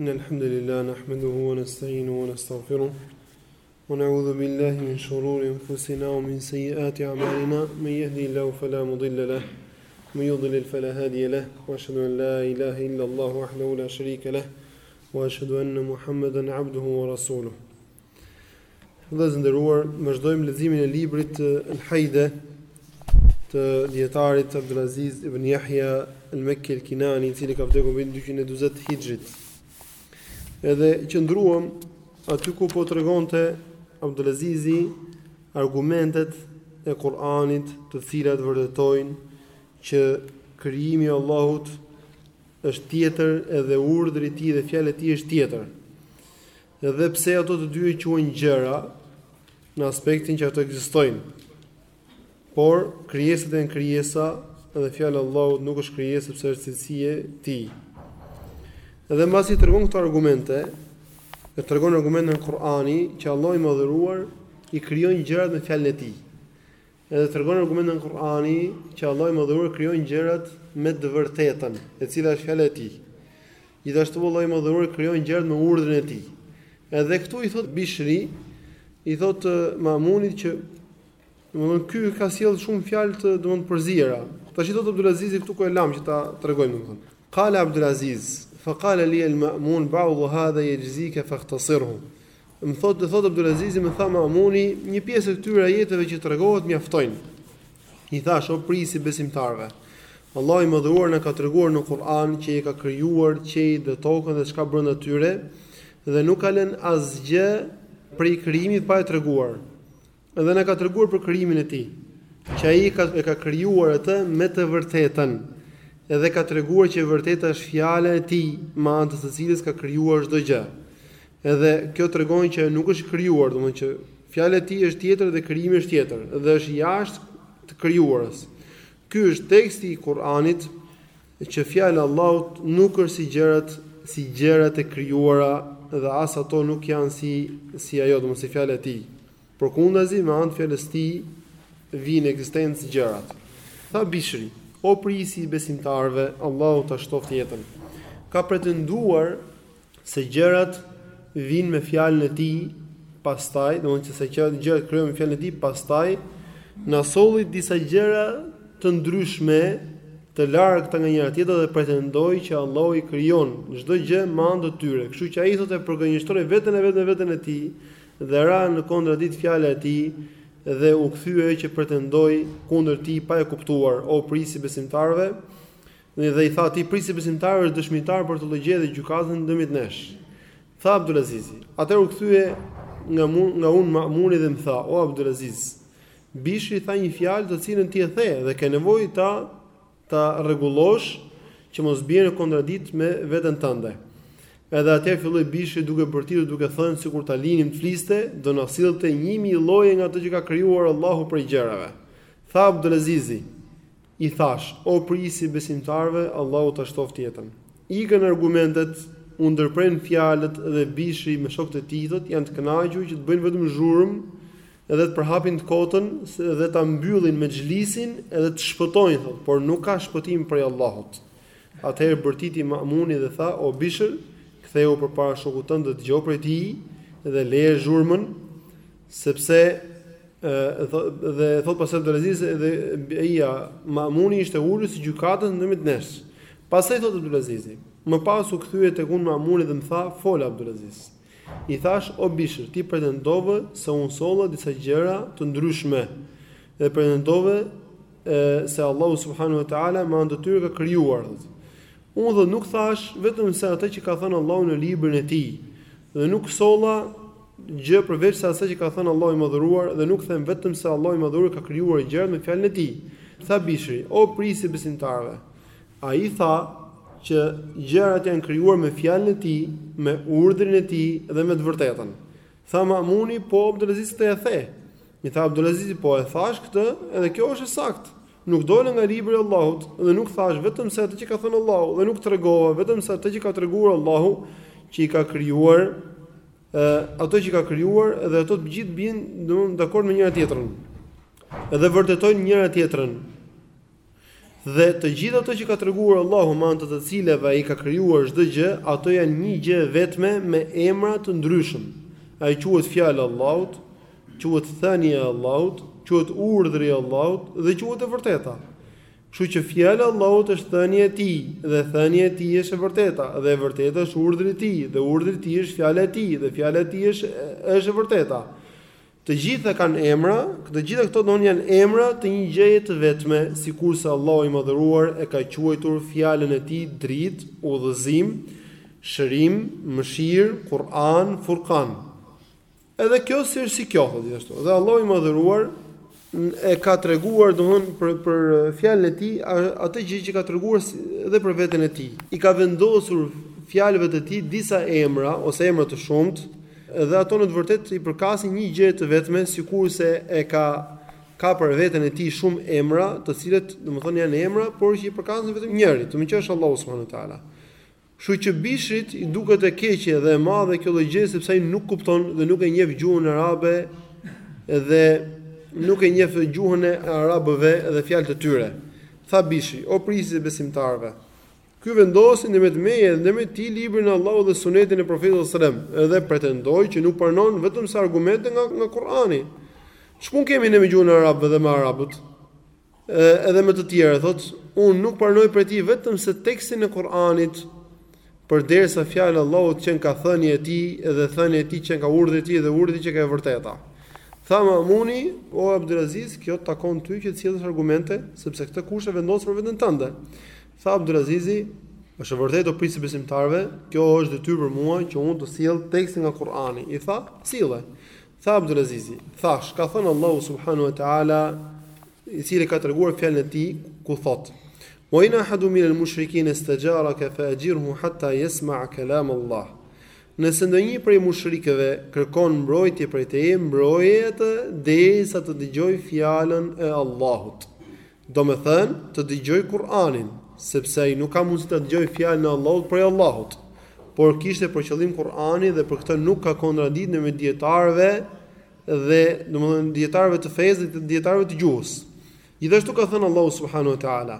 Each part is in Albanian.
إن الحمد لله نحمده ونستعينه ونستغفره ونعوذ بالله من شرور أنفسنا ومن سيئات أعمالنا من يهدي الله فلا مضل له ومن يضلل فلا هادي له وأشهد أن لا إله إلا الله وحده لا شريك له وأشهد أن محمدا عبده ورسوله Vëllezër të nderuar, vazhdojmë leximin e librit El Haide të dietarit Abdulaziz ibn Yahya al-Makki al-Kinani, i cili ka vdekur në vitin 240 Hijrit. Edhe qëndruam aty ku po tregonte Abdulazizi argumentet e Kur'anit, të cilat vërtetojnë që krijimi i Allahut është tjetër, edhe urdhri i tij dhe fjala e tij është tjetër. Edhe pse ato të dy quhen gjëra në aspektin që ato ekzistojnë. Por krijesat janë krijesa dhe fjala e Allahut nuk është krijesë sepse është cilësi e tij. Edhe mbasi tregon këto argumente, e tregon argumentin e Kur'anit që Allahu i madhëruar i krijon gjërat me fjalën e tij. Edhe tregon argumentin e Kur'anit që Allahu i Madhëruar krijon gjërat me të vërtetën, e cila është fjala e Tij. Gjithashtu Allahu i Madhëruar krijon gjërat me urdhrin e Tij. Edhe këtu i thot Bishri, i thot Mamunit që domthon ky ka sjell shumë fjalë të domthon përziera. Tash i thot Abdulaziz këtu ku e lam që ta tregojmë domthon. Qala Abdulaziz, fa qala li al-Ma'mun ba'du hadha yujzika fa ikhtasirhu. Më thotë, thotë Abdulazizi, më tha Mamuni, një pjesë e këtyre ajeteve që tregove mjaftojnë. I thashë, o prijësi i besimtarëve, Allahu i madhëruar na ka treguar në Kur'an që i ka krijuar qiejt dhe tokën dhe çka brenda tyre, dhe nuk ka lënë asgjë prej krijimit pa e treguar. Dhe na ka treguar për krijimin e Tij, që Ai e ka e ka krijuar atë me të vërtetën. Edhe ka treguar që e vërteta është fjala e Tij, me anë të së cilës ka krijuar çdo gjë. Edhe kjo tregon që nuk është e krijuar, domethënë që fjala e Tij është tjetër dhe krijimi është tjetër, dhe është jashtë të krijuarës. Ky është teksti i Kur'anit. Që fjala e Allahut nuk është si gjërat si gjërat e krijuara dhe as ato nuk janë si si ajo, domethënë si fjala e tij. Përkundazi me anë të fjalës së tij vijnë në ekzistencë gjërat. Tha Bishri, o prijësi i besimtarëve, Allahu ta shtoftë jetën. Ka pretenduar se gjërat vijnë me fjalën e tij, pastaj, domethënë që se gjërat gjërat krijohen me fjalën e tij, pastaj na solli disa gjëra të ndryshme, të largëta nga njëra tjetra dhe pretendoi që Allahu i krijon çdo gjë me anë të tyre. Kështu që ai thotë e përgënjeshtroi veten e vet, veten e tij dhe ra në kontradiktë fjala e tij dhe u kthye ajo që pretendoi kundër tij pa e kuptuar, o prijësi i besimtarëve, Dhe i tha atij, Prijësi i besimtarëve është dëshmitar për ty edhe gjykatës ndërmjet nesh. Tha Abdulazizi, Atëherë u kthye nga mu, nga unë Ma'muni dhe më tha, O Abdulaziz, Bishri tha një fjalë të cilën ti e the dhe ke nevojë ta ta rregullosh që mos biesh në kontradiktë me veten tënde. Edhe atëherë filloi Bishri duke bërtitur duke thënë sikur ta linit të fliste, do na sillte 1000 lloje nga ato që ka krijuar Allahu prej gjërave. Tha Abdulazizi, I thashë, O prijësi i besimtarëve, Allahu ta shtoftë jetën. Ikën argumentet, u ndërprenë fjalët dhe Bishri me shokët e tij, thotë, janë të kënaqur që të bëjnë vetëm zhurmë dhe të përhapin të kotën dhe ta mbyllin mexhlisin dhe të shpëtojnë, thotë, por nuk ka shpëtim prej Allahut. Atëherë bërtiti Ma'muni dhe tha, O Bishr, kthehu përpara shokut tënd dhe dëgjo prej tij dhe leje zhurmën, Sepse dhe thot pastaj Abdul Aziz dhe ja Mamuni ishte ulur si gjykatës ndërmjet nesh. Pastaj thot Abdul Aziz, më pas u kthye tek unë Mamuni dhe më tha, "Fol Abdul Aziz." I thash, "O Bishr, ti pretendove se unë solla disa gjëra të ndryshme dhe pretendove se Allahu subhanahu wa taala me anë të tyre ka krijuar." Unë thot nuk thash vetëm se atë që ka thënë Allahu në librin e tij, Dhe nuk solla gjë përveçse asaj që ka thënë Allahu i Madhëruar dhe nuk them vetëm se Allahu i Madhëruar ka krijuar gjërat me fjalën e Tij. Tha Bishri, O prijësi i besimtarëve! Ai tha që gjërat janë krijuar me fjalën e Tij, me urdhrin e Tij dhe me të vërtetën. Tha Ma'muni, Po Abdulaziz këtë e the? I tha Abdulazizi, Po e thashë këtë, edhe kjo është e saktë. Nuk dola nga libri i Allahut dhe nuk thashë vetëm se atë që ka thënë Allahu dhe nuk tregova vetëm se atë që ka treguar Allahu që i ka krijuar ë ato që ka krijuar dhe ato të gjithë bien domethënë dakord me njëra tjetrën. Dhe vërtetojnë njëra tjetrën. Dhe të gjitha ato që ka treguar Allahu me anë të të cilave ai ka krijuar çdo gjë, ato janë një gjë e vetme me emra të ndryshëm. Ai quhet fjala e Allahut, Quhet thënia e Allahut, quhet urdhri i Allahut dhe quhet e vërteta. Kështu që fjala e Allahut është thënia e tij dhe thënia e tij është e vërteta dhe e vërteta është urdhri i tij dhe urdhri i tij është fjala e tij dhe fjala e tij është është e vërteta. Të gjitha kanë emra, të gjitha këto don janë emra të një gjëje të vetme, sikurse Allahu i Madhëruar e ka quajtur fjalën e tij dritë, udhëzim, shërim, mëshirë, Kur'an, Furqan. Edhe kjo si është si kjo po gjithashtu. Dhe Allahu i madhëruar e ka treguar domthon për për fjalën e tij atë gjë që ka treguar edhe për veten e tij. I ka vendosur fjalëve të tij disa emra ose emra të shumtë dhe ato në të vërtetë i përkasin një gjë të vetme sikurse e ka ka për veten e tij shumë emra, të cilët domthon janë emra, por që i përkasin vetëm njërit, domthon që është Allahu subhanahu wa taala. Kështu që Bishrit i duket e keqe dhe e madhe kjo lloj gjëje sepse ai nuk kupton dhe nuk e njeh gjuhën arabe dhe nuk e njeh gjuhën e arabëve dhe fjalët e tyre. Tha Bishri: "O prijësi i besimtarëve! Ky vendosi ndërmjet meje dhe ndërmjet tij librin e Allahut dhe Sunetin e Profetit sallallahu alajhi wasallam dhe pretendoi që nuk pranon vetëm se argumente nga nga Kur'ani. Ç'punë kemi ne me gjuhën e arabëve dhe me arabët? Edhe me të tjerë thotë, unë nuk pranoj prej tij vetëm se tekstin e Kur'anit, përderisa fjala e Allahut qenka thënia e tij dhe thënia e tij qenka urdhri i tij dhe urdhri i tij qenka e vërteta. Tha Mamuni, o Abdulaziz, kjo të takon ty që të sjellësh argumente, sepse këtë kusht e vendose për veten tënde. Tha Abdulazizi, është e vërtetë o prijësi i besimtarëve, kjo është detyrë për mua që unë të sjell tekstin nga Kur'ani. I tha, sille. Tha Abdulazizi, thashë, ka thënë Allahu subhanahu wa taala, i cili e ka treguar fjalën e tij, ku thotë: "Wa in ahadun min al-mushrikin istajaraka fa'jirhu hatta yasma'a kalam Allah." Nëse ndonjë prej mushrikëve kërkon mbrojtje prej teje, mbroje atë derisa të dëgjojë fjalën e Allahut. Domethënë, të dëgjojë Kur'anin, sepse ai nuk ka mundësi ta dëgjojë fjalën e Allahut prej Allahut. Por kishte për qëllim Kur'anin dhe për këtë nuk ka kontradiktë në mes dijetarëve dhe, domethënë, dijetarëve të fesë dhe dijetarëve të gjuhës. Gjithashtu ka thënë Allahu subhanahu wa ta'ala: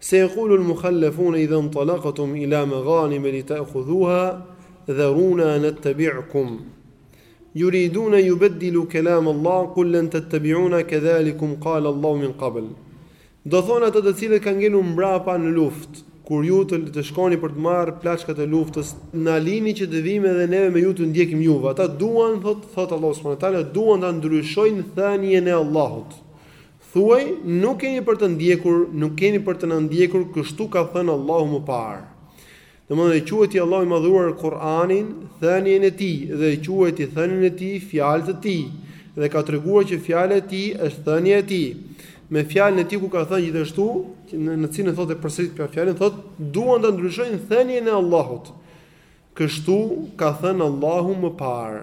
"Sayaqulu al-mukhallafun idha intalaqtum ila maghanim li ta'khudhuha, dharuna nattabi'kum." Yuridun an yubaddilu kalam Allah kul lan tattabi'una kadhalikum qala Allahu min qabl Do thonë ata të cilët kanë ngelur mbrapa në luftë, kur ju të të shkoni për të marrë plaçkat e luftës, na lini që të vijmë edhe neve me ju t'ju ndjekim juve. Ata duan, thotë, thotë Allahu subhanahu wa taala, duan ta ndryshojnë thënien e Allahut. Thuaj, nuk keni për të ndjekur, nuk keni për të na ndjekur, kështu ka thënë Allahu më parë. Domethënë e quajti Allahu i Madhëruar Kur'anin thënien e Tij dhe e quajti thënien e Tij fjalë të Tij dhe ka treguar që fjala e Tij është thënia e Tij. Me fjalën e Tij ku ka thënë gjithashtu, në, në të cilën thotë përsërit për fjalën, thotë duan ta ndryshojnë thënien e Allahut. Kështu ka thënë Allahu më parë.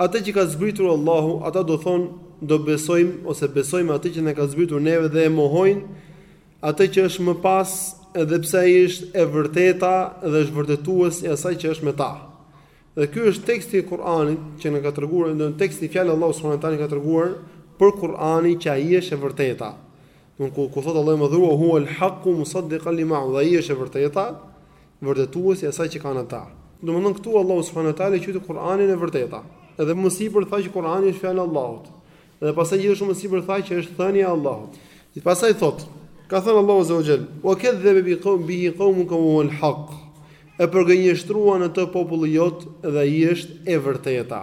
Atë që ka zbritur Allahu, ata do thonë, do besojmë ose besojmë atë që na ka zbritur neve dhe e mohojnë atë që është më pas, edhe pse ai është e vërteta dhe është vërtetues i asaj që është me ta. Dhe ky është teksti i Kur'anit që na ka treguar në tekstin e fjalës Allahu subhanahu wa taala ka treguar për Kur'anin që ai është e vërteta. Domethënë ku thot Allahu i madhëruar wa huwa al haqqu musaddiqan li ma dhe ai është e vërteta, vërtetuesi i asaj që kanë ata. Domethënë këtu Allahu subhanahu wa taala e quajti Kur'anin e vërteta. Edhe më sipër tha që Kur'ani është fjalë e Allahut. Dhe pastaj gjithashtu më sipër tha që është thënia e Allahut. Dhe pastaj thot, ka thënë Allahu azza wa jall, "Wa kadhaba bi qawm bihi qawmuka wa huwa al haqq." E përgënjeshtruan atë populli jot dhe ai është e vërteta.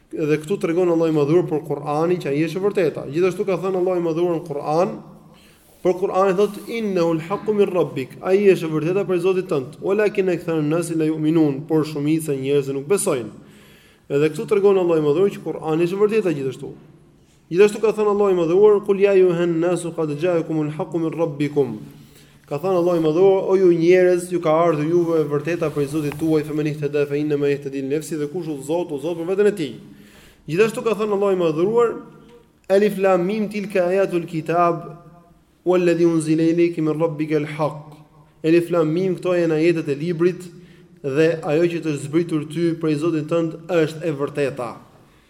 Edhe këtu tregon Allahu i Madhëruar për Kur'anin që ai është e vërteta. Gjithashtu ka thënë Allahu i Madhëruar në Kur'an, për Kur'anin thotë innahu al-haqqu min rabbik. Ai është e vërteta prej Zotit tënd. Walakin aktharun nasi la yu'minun, por shumica e njerëzve nuk besojnë. Edhe këtu tregon Allahu i Madhëruar që Kur'ani është e vërteta gjithashtu. Gjithashtu ka thënë Allahu i Madhëruar, "Kul ya ayyuhan nasu qad ja'akumul haqqu min rabbikum." Ka thënë Allahu i Madhëruar, "O ju njerëz, ju ka ardhur juve e vërteta prej Zotit tuaj, fa menihtada fa inna ma yahtadi li nafsi dhe kush udhëzohet, udhëzohet për veten e tij." Gjithashtu ka thënë Allahu i Madhëruar, "Alif lam mim tilka ayatul kitab wal ladhi unzila ilayka min rabbika al haqq." Alif lam mim këto janë ajetet e librit dhe ajo që t'është zbritur ty prej Zotit tënd është e vërteta.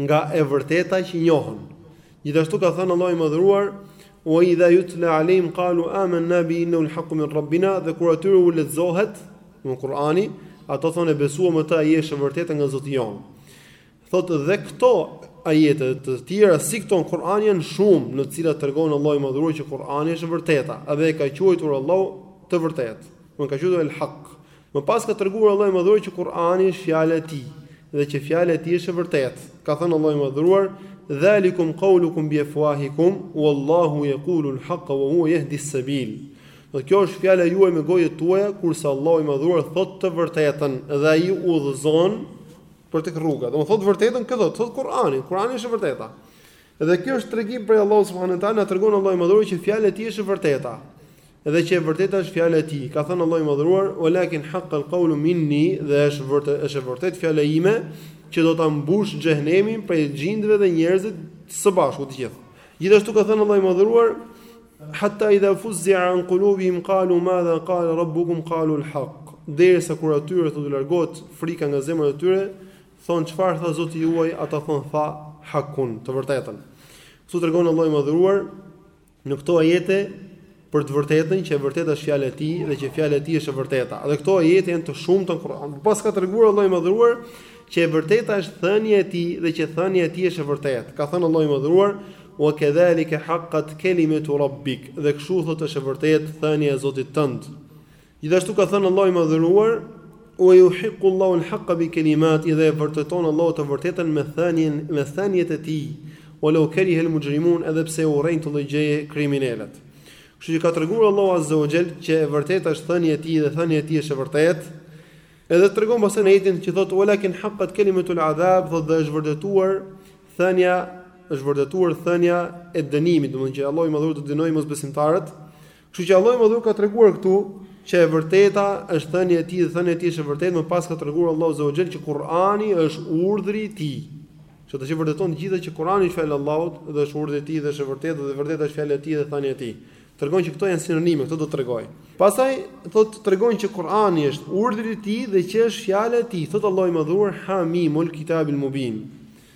nga e vërteta që njohën. Gjithashtu ka thënë Allahu i Madhëruar, "Wa idha yutla alehim qalu amanna bi innahu al-haqqu min rabbina", dhe kur atyre u lexohet, domethënë Kur'ani, ata thonë e besuam atë, ai është e vërteta nga Zoti jonë. Thotë dhe këto ajete të tjera si këto në Kur'an janë shumë, në të cilat tregon Allahu i Madhëruar që Kur'ani është e vërteta, edhe e ka quajtur Allahu të vërtetë. E ka quajtur el-haq. Më pas ka treguar Allahu i Madhëruar që Kur'ani është fjala e Tij dhe që fjala e Tij është e vërtetë. Ka thënë Allahu i Madhëruar, "Dhalikum qaulukum bi afwahikum, wallahu yaqulu al-haqqa wa huwa yahdi as-sabil." Domethënë kjo është fjala juaj me gojët tuaja, kurse Allahu i Madhëruar thotë të vërtetën dhe ai udhëzon për tek rruga. Domethënë thotë të vërtetën këtu, thotë Kur'ani, Kur'ani është e vërteta. Dhe kjo është tregim prej Allahut subhanuhu teala, tregon Allahu i Madhëruar që fjala e Tij është e vërteta. Dhe që e vërteta është fjala e tij. Ka thënë Allahu i Madhëruar, "Wa lakin haqqal qawlu minni", dhe është vërtet, është e vërtetë fjala ime, që do ta mbush xhehenemin prej xhindëve dhe njerëzit së bashku të gjithë. Gjithashtu ka thënë Allahu i Madhëruar, "Hatta idha fuzzi'a an qulubihim qalu madha qala rabbukum qalu al-haq." Derisa kur atyre të largohet frika nga zemrat e tyre, thon çfarë tha Zoti juaj, ata thon tha hakun, të vërtetën. Këtu tregon Allahu i Madhëruar, Në këto ajete për të vërtetën që e vërteta është fjala e tij dhe që fjala e tij është e vërteta. Dhe këto ajete janë të shumta në Kur'an. Më pas ka treguar Allahu i Madhëruar që e vërteta është thënia e tij dhe që thënia e tij është e vërtetë. Ka thënë Allahu i Madhëruar: "Wa kadhalika haqqat kalimatu rabbik." Dhe kështu thotë është e vërtetë thënia e Zotit tënd. Gjithashtu ka thënë Allahu i Madhëruar, "Wa yuhiqqu Allahu al-haqqa bi kalimatihi" dhe e vërteton Allahu të vërtetën me thënien, me thëniet e tij, "Wa law kariha al-mujrimun" edhe pse e urrejnë këtë lloj gjëje kriminelët. Kështu që ka treguar Allahu azza wa jall që e vërteta është thënia e tij dhe thënia e tij është e vërtetë. Edhe tregon pastaj në ajetin që thotë "Walakin haqqat kalimatu al-'adhab", thotë dhe është vërtetuar thënia është vërtetuar thënia e dënimit, domethënë që Allahu i Madhëruar do të dënojë mosbesimtarët. Kështu që Allahu i Madhëruar ka treguar këtu që e vërteta është thënia e tij dhe thënia e tij është e vërtetë, më pas ka treguar Allahu Azza wa Jall që Kur'ani është urdhri i tij. Që i vërteton të gjitha që Kur'ani është fjala e Allahut dhe është urdhri i tij dhe është e vërtetë dhe e vërteta është fjala e tij dhe thënia e tij. Tregon që këto janë sinonime, këto do të tregoj. Pastaj thotë tregon që Kur'ani është urdhri i tij dhe që është fjala e tij. Thotë Allahu i Madhëruar Ha mim wal Kitabil Mubin.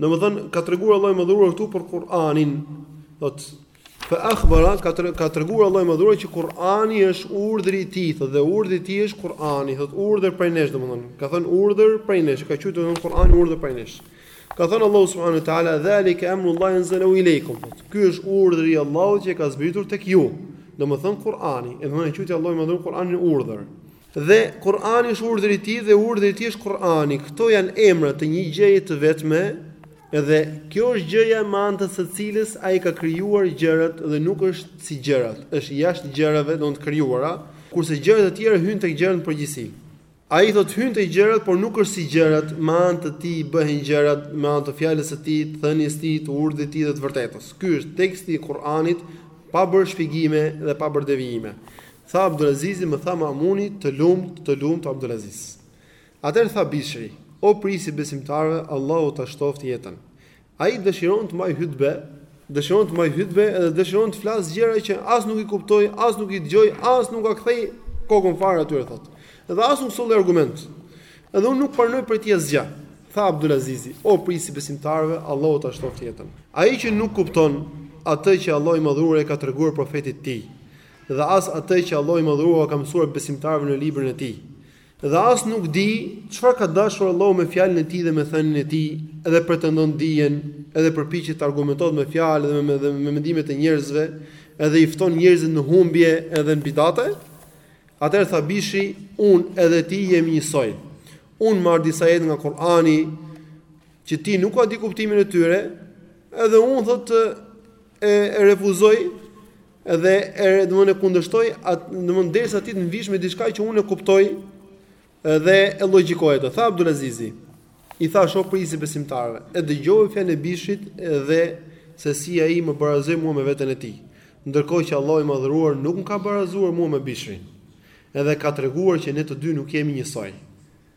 Domethënë ka treguar Allahu i Madhëruar këtu për Kur'anin. Thot fa akhbara ka tre, ka treguar Allahu i Madhëruar që Kur'ani është urdhri i tij, thot dhe urdhri i tij është Kur'ani, thot urdhër prej nesh domethënë. Ka thënë urdhër prej nesh, ka thënë domethënë Kur'ani urdhër prej nesh. Ka thënë Allahu subhanahu wa taala dhalika amru Allahi anzalahu ilaykum. Ky është urdhri i Allahut që e ka zbritur tek ju. Domethënë Kur'ani, e domethënë quajti Allahu i Madhëruar Kur'anin urdhër. Dhe Kur'ani është urdhër i Tij dhe urdhri i Tij është Kur'ani. Këto janë emra të një gjëje të vetme, dhe kjo është gjëja me anë të së cilës Ai ka krijuar gjërat dhe nuk është si gjërat, është jashtë gjërave, domethënë të krijuara, kurse gjërat e tjera hyjnë tek gjërat në përgjithësi. Ai thotë hyjnë tek gjërat, por nuk është si gjërat, me anë të Tij bëhen gjërat, me anë të fjalës së Tij, të thënies së Tij, të urdhrit të Tij dhe të vërtetës. Ky është teksti i Kur'anit pa bërë shpjegime dhe pa bërë devijime. Tha Abdulazizi, më tha Ma'muni, Të lumtë, të lumtë, o Abdulaziz! Atëherë tha Bishri, O prijës i besimtarëve, Allahu ta shtoftë jetën! Ai dëshiron të mbajë hutbe, dëshiron të mbajë hutbe dhe dëshiron të flasë gjëra që as nuk i kuptoj, as nuk i dëgjoj, as nuk ua kthej kokën fare atyre, thotë, dhe as nuk solli argument. Edhe unë nuk pranoj prej tij asgjë. Tha Abdulazizi, O prijës i besimtarëve, Allahu ta shtoftë jetën! Ai që nuk kupton atë që Allahu i Madhëruar ia ka treguar Profetit të Tij, dhe as atë që Allahu i Madhëruar ka mësuar besimtarëve në librin e Tij. Dhe as nuk di çfarë ka dashur Allahu me fjalën e Tij dhe me thënien e Tij, edhe pretendon dijen, edhe përpiqet të argumentohet me fjalë dhe me, me, me mendime të njerëzve, edhe i fton njerëzit në humbje edhe në bidate. Atëherë tha Bishri, un edhe ti jemi njësoj. Un marr disa ajete nga Kur'ani që ti nuk ua di kuptimin e tyre, edhe un, thotë, e, e refuzoj Edhe e domthon e kundërshtoj atë domthon derisa ti të më vish me diçka që unë e kuptoj dhe e logjikoj atë. Tha Abdulazizi, i thash, o prisi i besimtarëve, e dëgjove fjalën e Bishrit dhe se si ai më barazoi mua me veten e tij. Ndërkohë që Allahu i madhëruar nuk më ka barazuar mua me Bishrin. Edhe ka treguar që ne të dy nuk jemi njësoj.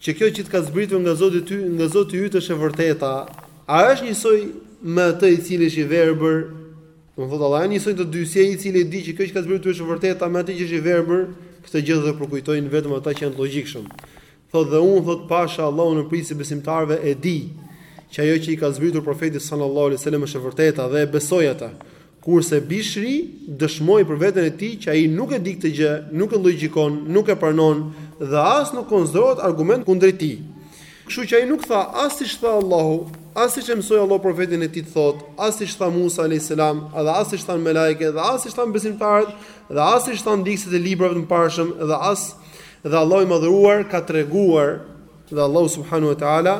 Që kjo që të ka zbritur nga Zoti ty, nga Zoti yt është e vërteta, a është njësoj me atë i cili është i verbër? Do thotë Allahu, a janë njësoj të dy, si ai i cili e di që kjo që ka zbritur ty është e vërteta me atë që është i verbër, këtë gjë do të përkujtojnë vetëm ata që janë të logjikshëm. Thotë dhe unë thotë pasha Allahun, o prisi i besimtarëve, e di që ajo që i ka zbritur profetit sallallahu alaihi wasallam është e vërteta dhe e besoj atë. Kurse Bishri dëshmoi për veten e tij që ai nuk e di këtë gjë, nuk e llogjikon, nuk e pranon dhe as nuk konsiderohet argument kundrejt tij. Kështu që ai nuk tha as siç tha Allahu, as siç e mësoi Allahu profetin e tij të thotë, as siç tha Musa alejhi selam, dhe as siç thanë melajket, dhe as siç thanë besimtarët, dhe as siç thanë ndjekësit e librave të mëparshëm, dhe as dhe Allahu i madhëruar ka treguar dhe Allahu subhanahu wa taala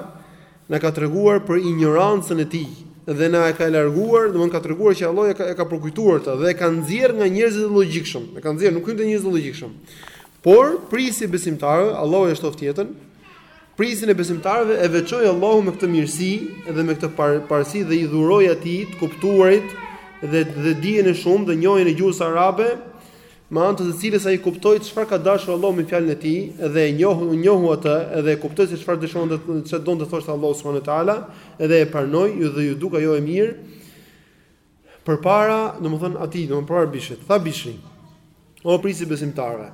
na ka treguar për injorancën e tij dhe na e ka larguar, domthonë ka treguar që Allahu e ka e ka përkujtuar atë dhe e ka nxjerr nga njerëzit e logjikshëm, e ka nxjerr, nuk hyn te njerëzit e logjikshëm. Por prisi i besimtarëve, Allahu ia shtoftë jetën, prisin e besimtarëve e veçoi Allahu me këtë mirësi dhe me këtë par, parësi dhe i dhuroi atij të kuptuarit dhe dhe dijen e shumë dhe njohjen e gjuhës arabe me anë të së cilës ai kuptoi çfarë ka dashur Allahu me fjalën e tij dhe e njohu, njohu atë dhe e kuptoi se çfarë dëshonte, çfarë donte të thoshte Allahu subhanahu wa taala dhe e pranoi ju dhe ju duk ajo e mirë. Përpara, domethënë atij, domethënë përpara Bishrit, tha Bishri: "O prisi i besimtarëve,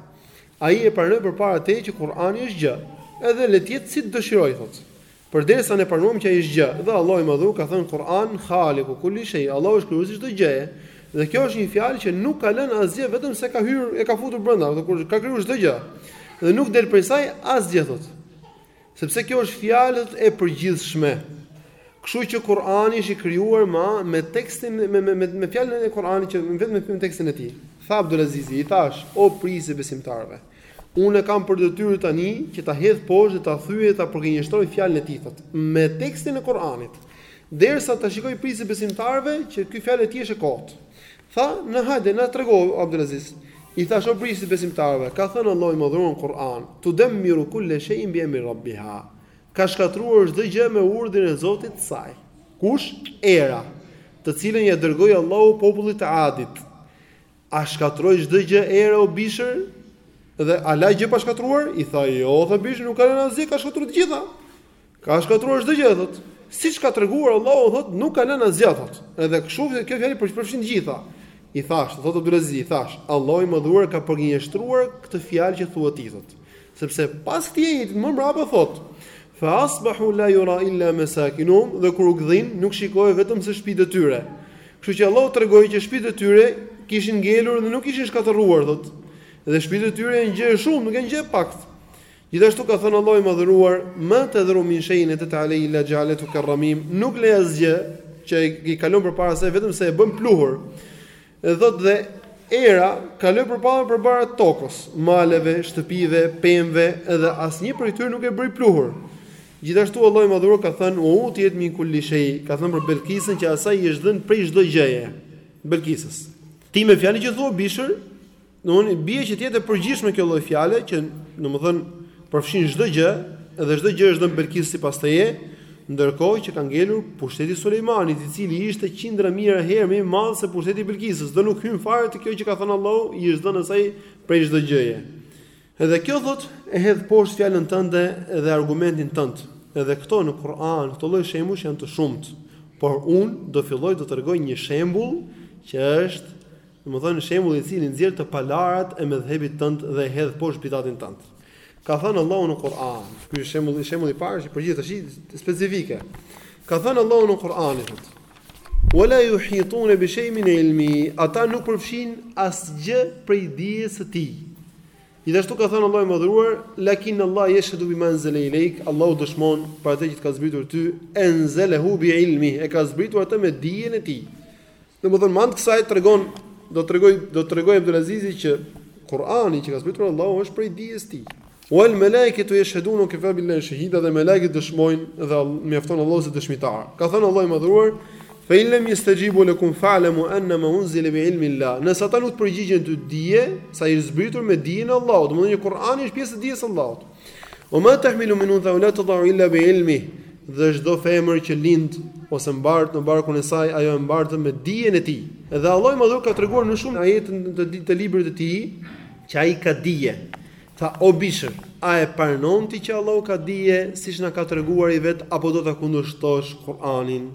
ai e pranoi përpara teje që Kur'ani është gjë, edhe le të jetë si të dëshirojë thotë. Përderisa ne pranojmë që Ai është Gjë, dhe Allahu i Madhëruar ka thënë në Kur'an, Khaliku kulli shei, Allahu është krijuesi i çdo gjëje. Dhe kjo është një fjalë që nuk ka lënë asgjë vetëm se ka hyrë e ka futur brenda, do kur ka krijuar çdo gjë. Dhe nuk del prej saj asgjë thotë. Sepse kjo është fjalë e përgjithshme. Kështu që Kur'ani është i krijuar me me tekstin me me me, me fjalën e Kur'anit që vetëm me tekstin e tij. Tha Abdulazizi, i thash, o prisi i besimtarëve. Unë e kam për detyrë tani që ta hedh poshtë dhe ta thyej dhe ta përgënjeshtroj fjalën e tij, thotë, me tekstin e Kur'anit, derisa ta shikoj prijësi i besimtarëve që kjo fjalë e tij është e kotë. Tha, Ma hajde, na trego, o Abdul Aziz. I thashë, O prijës i besimtarëve, ka thënë Allahu i Madhëruar në Kur'an, Tudemmiru kulle shej'in bi emri Rabbiha, Ka shkatërruar çdo gjë me urdhrin e Zotit të saj. Kush? Era, të cilën ia dërgoi Allahu popullit të Adit. A shkatrroj çdo gjë era o Bishr? Dhe a la gjë pa shkatrruar? I tha, jo, tha Bishr, nuk ka lënë asgjë, i ka shkatrruar të gjitha. Ka shkatrruar çdo gjë, thot. Siç ka treguar Allahu, thot, nuk ka lënë asgjë, thot. Edhe kështu që kjo fjalë i përfshin të gjitha. I thash, thot Abdulaziz, i thash, Allahu i Madhruar e ka përgënjeshtruar këtë fjalë që thua ti, thot. Sepse pas këtij ajeti më mbrapa thotë: "Fa asbahu la yura illa masakinuhum", dhe kur u gdhin nuk shikohej vetëm se shtëpitë e tyre. Kështu që Allahu tregoi që shtëpitë e tyre kishin ngelur dhe nuk ishin shkatërruar, thotë. Dhe shtëpitë e tyre janë gjë shumë, nuk janë gjë pak. Gjithashtu ka thënë Allahu i Madhëruar: "Ma tadhru min shay'in atat alayhi illa ja'alathu karramim", nuk le asgjë që i kalon përpara saj vetëm se e bën pluhur. Ee thotë dhe, Era kaloi përpara përpara tokës, maleve, shtëpive, pemëve dhe asnjë prej tyre nuk e bëri pluhur. Gjithashtu Allahu i Madhëruar ka thënë, Wa utiyat min kulli shay, ka thënë për Belkisën që asaj i është dhënë prej çdo gjëje, Belkisës. Ti me fjalën që thua Bishr, Domthonë bie që të jetë e përgjithshme kjo lloj fjale që domethënë përfshin çdo gjë dhe çdo gjë është dhënë Belkisës sipas teje, ndërkohë që ka ngelur pushteti i Sulejmanit, i cili ishte qindra mijëra herë më i madh se pushteti i Bilkisës, dhe nuk hyn fare te kjo që ka thënë Allahu, i është dhënë asaj prej çdo gjëje. Edhe kjo thot e hedh poshtë fjalën tënde dhe argumentin tënd. Edhe këto në Kur'an, këto lloj shembujsh janë të shumtë, por unë do filloj të tregoj një shembull që është Domethënë shembulli i cili nxjerr të palarat e medhhebit tënd dhe e hedh poshtë bidatin tënd. Ka thënë Allahu në Kur'an, ky është shembulli, shembulli i parë i përgjigjes tash specifike. Ka thënë Allahu në Kur'an, "Wa la yuhituna bi shay'in min ilmi", ata nuk përfshijnë asgjë prej dijes së tij. Gjithashtu ka thënë Allahu i Madhëruar, "Lakin Allah yashhadu bima anzala ilayk", Allahu dëshmon për atë që ka zbritur ty, "Anzalahu bi ilmi", e ka zbritur atë me dijen e tij. Domethënë me anë të kësaj tregon do të tregoj do të tregoj Abdulazizi që Kur'ani që ka zbritur Allahu është prej dijes së tij. Wal malaikatu yashhaduna kafa billahi shahida dhe melaiket dëshmojnë dhe mjafton Allahu si dëshmitar. Ka thënë Allahu i madhruar Fa in lam yastajibu lakum fa'lamu anna ma unzila bi ilmi Allah. Nëse ata nuk të përgjigjen ty dije, se është zbritur me dijen e Allahut, domethënë Kur'ani është pjesë e dijes së Allahut. Wa ma tahmilu min untha wala tadau illa bi ilmi dhe çdo femër që lind ose mbart në barkun e saj ajo e mbart me dijen e tij. Dhe Allahu i Madhëruar ka treguar në shumë ajete të, të, të librit të tij që ai ka dije. Tha o Bishr, a e pranon ti që Allahu ka dije siç na ka treguar i vet apo do ta kundërshtosh Kur'anin?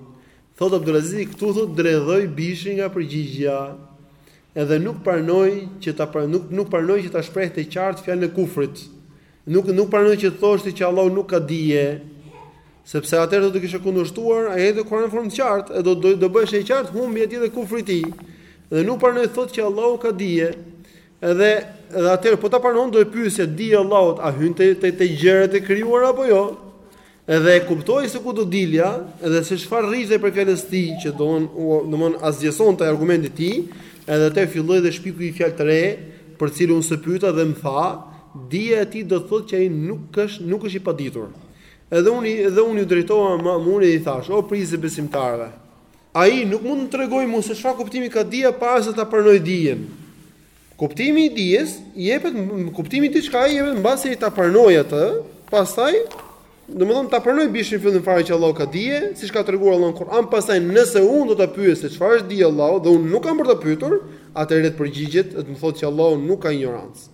Thotë Abdulazizi këtu thotë dredhoi Bishri nga përgjigjja edhe nuk pranoi që ta pra, nuk nuk pranoi që ta shprehte qartë fjalën e kufrit. Nuk nuk pranoi që të thoshte që Allahu nuk ka dije, sepse atëherë do të kishte kundërshtuar ajetin e Kuranit në formë të qartë, e do do do bëhej e qartë humbja e tij dhe kufri i tij. Dhe nuk pranoi të thotë që Allahu ka dije. Edhe edhe atëherë po ta pranon do e pyesja dija e Allahut a hyn te te, te gjërat e krijuara apo jo? Edhe e kuptoi se ku do dilja dhe se çfarë rridhte prej fjalës së tij që domethënë asgjësonte argumentin e tij, edhe atëherë filloi dhe shpiku një fjalë të re, për të cilën unë s'e pyeta dhe më tha, dija e tij do të thotë që ai nuk është nuk është i paditur. Edhe unë dhe unë iu drejtova Ma'munit dhe i thashë, o prijës i besimtarëve, ai nuk mund të më tregojë mua se çfarë kuptimi ka dija para se ta pranojë dijen. Kuptimi i dijes jepet kuptimi i diçkaje jepet mbasi ai ta pranojë atë, pastaj domethënë ta pranojë Bishri në fillim fare që Allahu ka dije, siç ka treguar Allahu në Kur'an, pastaj nëse unë do ta pyes se çfarë është dija e Allahut dhe unë nuk kam për ta pyetur, atëherë të përgjigjet dhe të më thotë që Allahu nuk ka injorancë.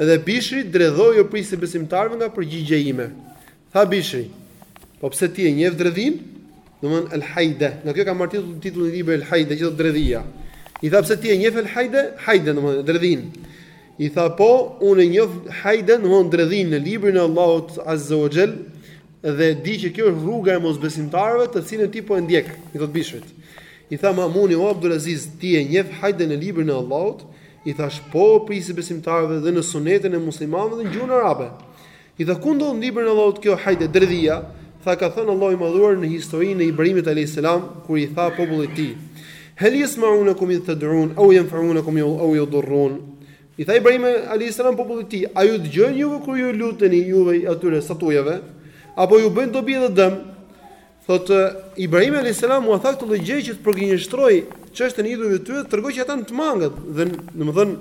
Edhe Bishri dredhoi o prijësi i besimtarëve nga përgjigjja ime. Tha Bishri, po pse ti e njef dredhin? Domethënë El Hajde. Nga kjo ka marrë titullin titullin e librit El Hajde, që do dredhia. I tha pse ti e njef El Hajde? Hajde domethënë dredhin. I tha po, unë e njoh Hajde, domethënë dredhin në librin e Allahut Azza wa Jall dhe di që kjo është rruga e mosbesimtarëve, të cilën ti po e ndjek, i thotë Bishrit. I tha Mamuni o Abdul Aziz, ti e njef Hajde në librin e Allahut? I thashë po, prijësi i besimtarëve dhe në sunetin e muslimanëve dhe në gjuhën arabe. I tha ku ndodhet në librin e Allahut kjo hajde dredhia, tha ka thënë Allahu i madhëruar në historinë e Ibrahimit alejhi selam kur i tha popullit të tij, hel jesmeunekum idh ted'un au jenfaunekum au judurrun, i tha Ibrahim alejhi selam popullit të tij a ju dëgjojnë juve kur u luteni juve atyre statujave apo ju bëjnë dobi dhe dëm, Thotë, Ibrahimi alejhis salam ua tha këtë lloj gjëje që të përgënjeshtrojë çështjen e idhujve të tyre, të tregojë që ata janë të mangët dhe, domethënë,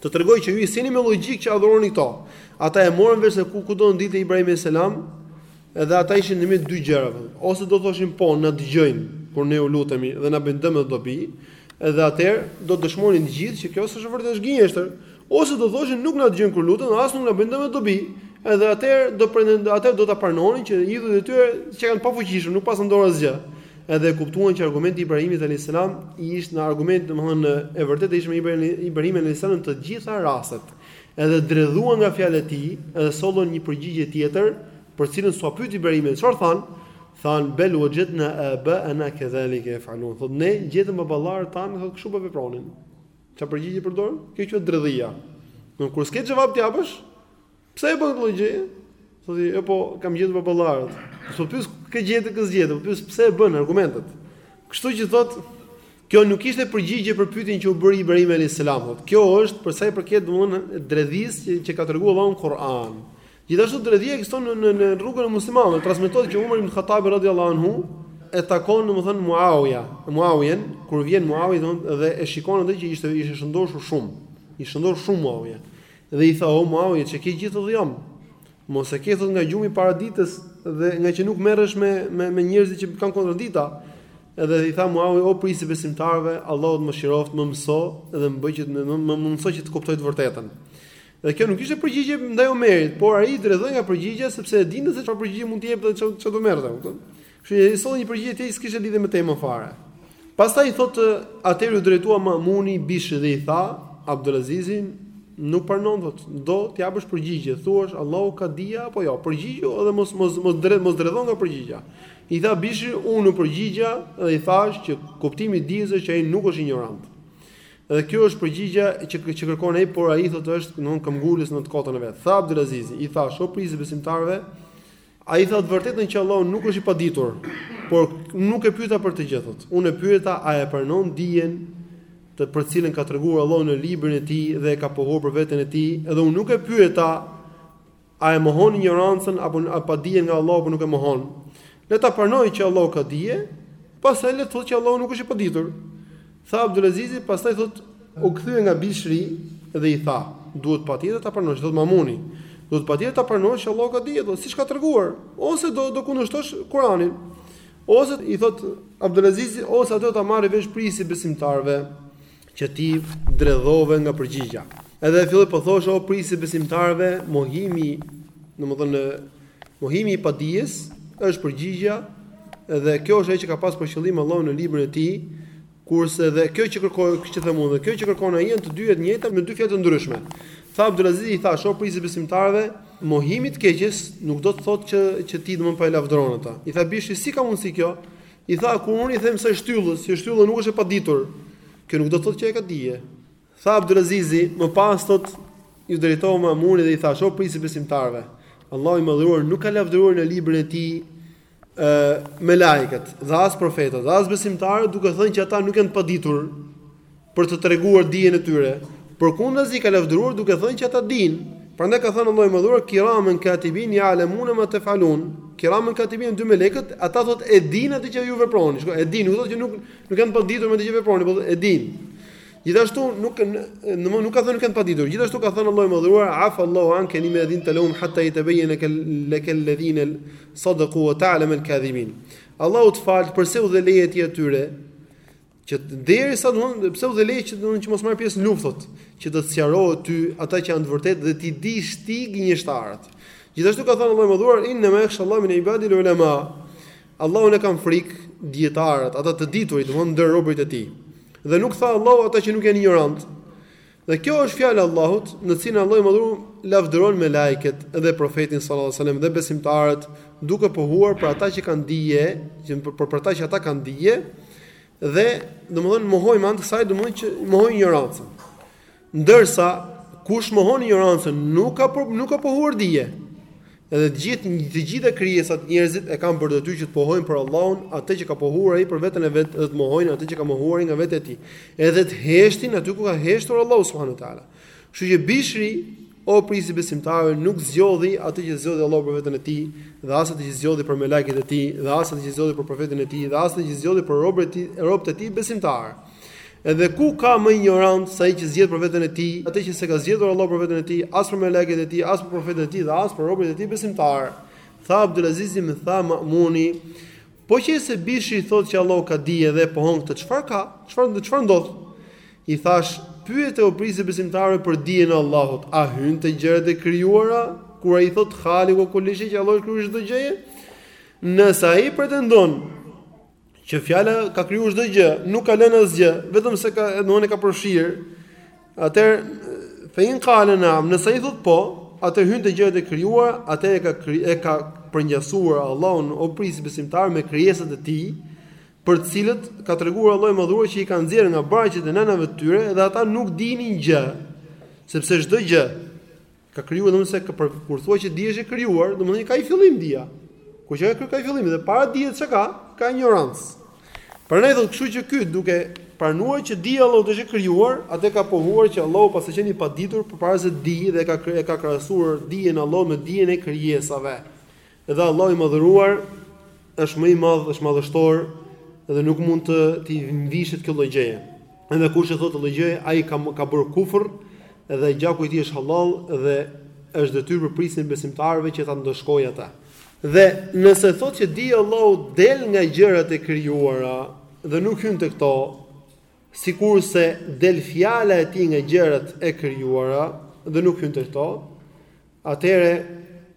të tregojë që ju s'jeni me logjikë që adhuroni këto. Ata e morën vesh se ku ku donte të dilte Ibrahimi alejhis salam, edhe ata ishin në mes dy gjërave, ose do thoshin po, na dëgjojnë kur ne u lutemi dhe na bëjnë dëm dhe dobi, edhe atëherë do të dëshmonin të gjithë që kjo s'është e vërtetë, është gënjeshtër, Ose do thoshin nuk na dëgjojnë kur lutemi dhe as nuk na bëjnë ndonjë dobi, edhe atëherë do pretendojnë, atëherë do ta pranonin që idhujt e tyre që janë të pafuqishëm, nuk kanë në dorë asgjë. Edhe e kuptuan që argumenti i Ibrahimit alejhi selam i ishte një argument, domethënë e vërteta ishte me Ibrahimin alejhi selam në të gjitha rastet. Edhe dredhuan nga fjala e tij, edhe sollën një përgjigje tjetër, për të cilën s'i pyeti Ibrahimi, çfarë thanë? Thanë bel wajadna aba'ana kadhalika yef'alun. Thotë ne gjetëm baballarët tanë, thotë kështu po vepronin. Ça përgjigje përdor? Kjo quhet dredhia. Kur s'ke xhevap t'i japësh, pse e bën këtë gjë? Thotë, "Jo po, kam gjetur baballarët." S'po pyes, "Kë gjete, kë s'gjete?" Po pyes, "Pse e bën, argumentet?" Kështu që thotë, kjo nuk ishte përgjigje për pyetjen që u bëri Ibrahim alayhis salam. Kjo është për sa i përket domthonë dredhisë që, që ka treguar Allahu në Kur'an. Gjithashtu dredhia ekziston në në në rrugën e muslimanëve, transmetohet që Umar ibn Khattabi radhiyallahu anhu e takon domethënë Muawija, Muawijen, kur vjen Muawiya domethënë dhe e shikon atë që ishte ishte shëndoshur shumë. U shëndosh shumë Muawija. Dhe i tha o Muawija, ç'e ke gjithë dhjamë. Mos e ke thot nga gjumi paradites dhe nga që nuk merresh me me me njerëzit që kanë kontradikta. Edhe i tha Muawija, o prijësi i besimtarëve, Allahu të mëshiroftë, më mëso dhe më bëj që më mëso që të kuptoj të vërtetën. Dhe kjo nuk ishte përgjigje ndaj Omerit, por ai i dredhoi nga përgjigja sepse e dinte se çfarë përgjigje mund të jepte dhe çfarë do merrte, e kupton? Kështu që ai solli një përgjigje tjetër që s'kishte lidhje me temën fare. Pastaj i thotë, atëherë u drejtua Mamuni Bishrit dhe i tha Abdulazizi, nuk pranon thotë, do të japësh përgjigje, thuash Allahu ka dije apo jo? Përgjigju dhe mos mos mos dredh mos dredho nga përgjigja. I tha Bishri, unë u përgjigja dhe i thash që kuptimi i dijes është që ai nuk është injorant. Dhe kjo është përgjigja që që kërkon ai, por ai thotë është këmbëngulës në të kotën e vet. Tha Abdul Azizi, i thashë o prijësi i besimtarëve. Ai tha të vërtetën që Allahu nuk është i paditur, por nuk e pyeta për këtë gjë thotë. Unë e pyeta a e pranon dijen të për cilën ka treguar Allahu në librin e tij dhe e ka pohuar për veten e tij, edhe unë nuk e pyeta A e mohon injorancën apo a padijen nga Allahu apo nuk e mohon? Le ta pranojë që Allahu ka dije, pastaj le të thotë që Allahu nuk është i paditur. Tha Abdulazizi, pastaj thotë u kthye nga Bishri dhe i tha, duhet patjetër ta pranosh, thotë Mamuni. Duhet patjetër ta pranosh që Allahu ka dije, thotë siç ka treguar, ose do do kundërshtosh Kur'anin. Ose i thotë Abdulazizi, ose do ta marrë vesh prijësi i besimtarëve. që ti dredhove nga përgjigja. Edhe filloi po thoshte o prijësi i besimtarëve, mohimi, domethënë mohimi i padijes është përgjigja dhe kjo është ajo që ka pas për qëllim Allahu në librin e tij, kurse dhe kjo që kërkoj, që them unë, kjo që kërkon ai janë të dyja të njëjta me dy fjalë të ndryshme. Tha Abdulaziz i thashë o prijësi i besimtarëve, mohimi i të keqes nuk do të thotë që që ti domethënë po e lavdëron atë. I tha Bishri si ka mundsi kjo? I tha, kur unë i them saj shtyllës, që shtylla nuk është e paditur, kjo nuk do të thotë që e ka dije. Tha Abdulazizi, më pas thotë iu drejtova Ma'munit dhe i thashë, o prijësi i besimtarëve, Allahu i Madhëruar nuk ka lavdëruar në librin e tij melaiket, dhe as profetët, dhe as besimtarët, duke thënë që ata nuk janë të paditur, për të treguar dijen e tyre, përkundrazi i ka lavdëruar duke thënë që ata dinë. Prandaj ka thënë Allahu i Madhëruar kiramen katibin ya'lamuna ma taf'alun. Kiramen katibin dy melekët, ata thotë e dinë atë që ju veproni. Shiko, e dinë, nuk thotë që nuk nuk janë të paditur me atë që veproni, por e dinë. Gjithashtu nuk në më nuk ka thënë nuk janë të paditur. Gjithashtu ka thënë Allahu i Madhëruar afa Allahu anke lima adhinta lahum hatta yatabayyana laka alladhina sadaqu wa ta'lam al-kadhibin. Allahu të faltë përse u dhe leje ti atyre që derisa domethënë pse u dhe leje domethënë që mos marrin pjesë në luftë thotë, që të sqarohet ty ata që janë të vërtetë dhe t'i dish ti gënjeshtarët. Gjithashtu ka thënë Allahu i Madhëruar innama yakhshallahu min ibadihil ulama. Allahun e kanë frikë dijetarët, ata të diturit, domethonë ndër robërit e tij. Dhe nuk tha Allahu ata që nuk janë injorantë. Dhe kjo është fjala e Allahut, në të cilën Allahu i Madhëruar lavdëron melaiket dhe profetin sallallahu alajhi wasallam dhe besimtarët, duke pohuar për ata që kanë dije, që për, për, për ata që ata kanë dije dhe domthon mohon me anë të kësaj domthon që mohon injorancën. Ndërsa kush mohon injorancën nuk ka nuk ka pohuar dije. Edhe të gjithë, të gjitha krijesat, njerëzit e kanë për detyrë që të pohojnë për Allahun atë që ka pohuar ai për veten e vet dhe të mohojnë atë që ka mohuar ai nga vetja e tij. Edhe të heshtin aty ku ka heshtur Allahu subhanahu wa taala. Kështu që Bishri o prijësi i besimtarëve nuk zgjodhi atë që zgjodhi Allahu për veten e tij dhe as atë që zgjodhi për melaiket e tij dhe as atë që zgjodhi për profetin e tij dhe as atë që zgjodhi për robërit e tij, robët e tij besimtarë. Edhe ku ka më injorant se ai që zgjedh për veten e tij, atë që s'e ka zgjedhur Allahu për veten e tij, as për melekët e tij, as për profetët e tij dhe as për robërit e tij besimtarë. Tha Abdulazizi më tha Ma'muni, po që se Bishri thotë që Allahu ka dije dhe pohon këtë, çfarë ka? Çfarë çfarë ndodh? I thashë, pyete o prijësi i besimtarëve për dijen e Allahut, a hyn te gjërat e krijuara? Kur ai thotë Khaliku kulli që Allahu është krijues i çdo gjëje? Nëse ai pretendon Që fjala ka krijuar çdo gjë, nuk ka lënë asgjë, vetëm se ka domthonë e ka përfshirë. Atëherë fa in qala na'am, nëse ai thotë po, atëherë hyn te gjërat e krijuara, atëherë e ka kri, e ka përngjasuar Allahun o prijësi i besimtarëve me krijesat e tij, për të cilët ka treguar Allahu i Madhëruar që i ka nxjerrë nga barqet e nënave të tyre dhe ata nuk dinin gjë, sepse çdo gjë Ka krijuar domethënë se për kur thua që dija është e krijuar, domethënë ka një fillim dija. Kur që ka një fillim dhe para dijes çka ka? Ka injorancë. Prandaj thotë, kështu që ky duke pranuar që dija e Allahut është e krijuar, atëherë ka pohuar që Allahu paska qenë i paditur përpara se të dijë dhe ka e ka krahasuar dijen e Allahut me dijen e krijesave. Edhe Allahu i Madhëruar është më i madh, është madhështor dhe nuk mund të t'i mvishet kjo lloj gjëje. Edhe kush e thotë këtë lloj gjëje, ai ka ka bërë kufër dhe gjaku i tij është hallall dhe është detyrë për prijësin e besimtarëve që ta ndëshkojë ata. Dhe nëse thotë që dija e Allahut del nga gjërat e krijuara dhe nuk hyn te këto, sikurse del fjala e tij nga gjërat e krijuara dhe nuk hyn te këto, Atëherë,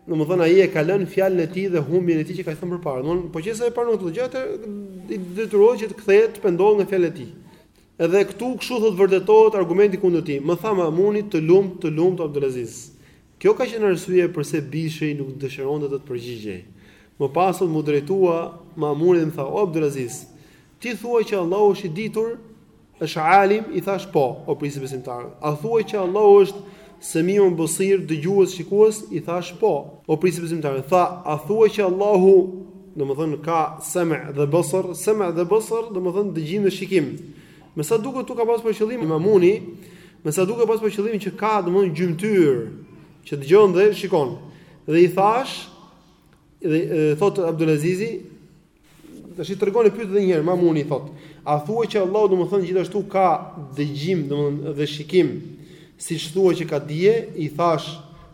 domethënë ai e ka lënë fjalën e tij dhe humbjen e tij që ka thënë më parë. Domthonë, po qe se e pranon këtë gjë, atëherë i detyrohet që të kthehet, të pendohet nga fjala e tij. Edhe këtu kështu thot vërtetohet argumenti kundër tij. Më tha Mamuni të lumt, të lumt Abdulaziz. Kjo ka qenë arsyeja përse Bishri nuk dëshironte të të përgjigjej. Më pas m'u drejtua Mamuni dhe më tha: "O Abdulaziz, ti thua që Allahu është i ditur Është alim? I thashë, Po, o prijësi i besimtarëve. A thua që Allahu është Semi'un Basir, Dëgjues, Shikues? I thashë, Po, o prijësi i besimtarëve. Tha, A thua që Allahu, domethënë, ka Sem' dhe Basar? Sem' dhe Basar, domethënë, dëgjim dhe shikim. Me sa duket këtu ka pasur për qëllim Mamuni, me sa duket ka pasur për qëllim që ka, domethënë, gjymtyr, që dëgjon dhe shikon. Dhe i thashë, dhe thotë Abdulazizi, Tashi, tregon, e pyet edhe një herë, Mamuni i thotë, a thua që Allahu domethën gjithashtu ka dëgjim domethën dhe shikim, siç thua që ka dije, i thash,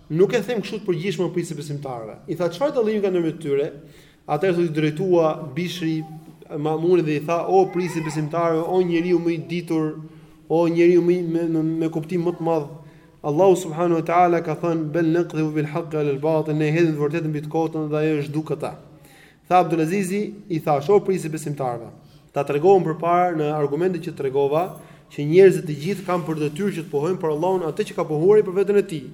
nuk e them kështu të përgjithshme o prijësi i besimtarëve. I tha çfarë dallimi ka ndërmjet tyre? Atëherë thotë iu drejtua Bishri Mamunit dhe i tha, o prijësi i besimtarëve, o njeriu më i ditur, o njeriu më me, me, me kuptim më të madh, Allahu subhanahu wa taala ka thënë bel naqdhifu bil haqq alal batil ne hedhim të vërtetën mbi të kotën dhe ajo e zhduk atë. Tha Abdulazizi, I thashë, O prijësi i besimtarëve! Ta tregova përpara në argumentet që të tregova, që njerëzit të gjithë kanë për detyrë që të pohojnë për Allahun atë që ka pohuar Ai për veten e Tij,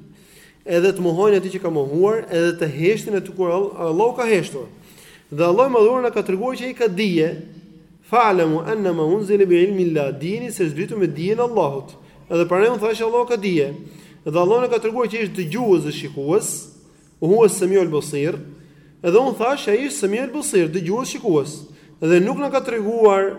edhe të mohojnë atë që ka mohuar, edhe të heshtin aty ku Allahu ka heshtur. Dhe Allahu i Madhëruar na ka treguar që Ai ka dije, Fa'lamu annama unzila bi'ilmillah, dijeni se është zbritur me dijen e Allahut. Edhe prandaj unë thashë Allahu ka dije. Dhe Allahu na ka treguar që është dëgjues dhe shikues, Ue hue semi ul bosir, edhe unë thash që ai është semi ul bosir, dëgjues shikues. Dhe nuk na ka treguar,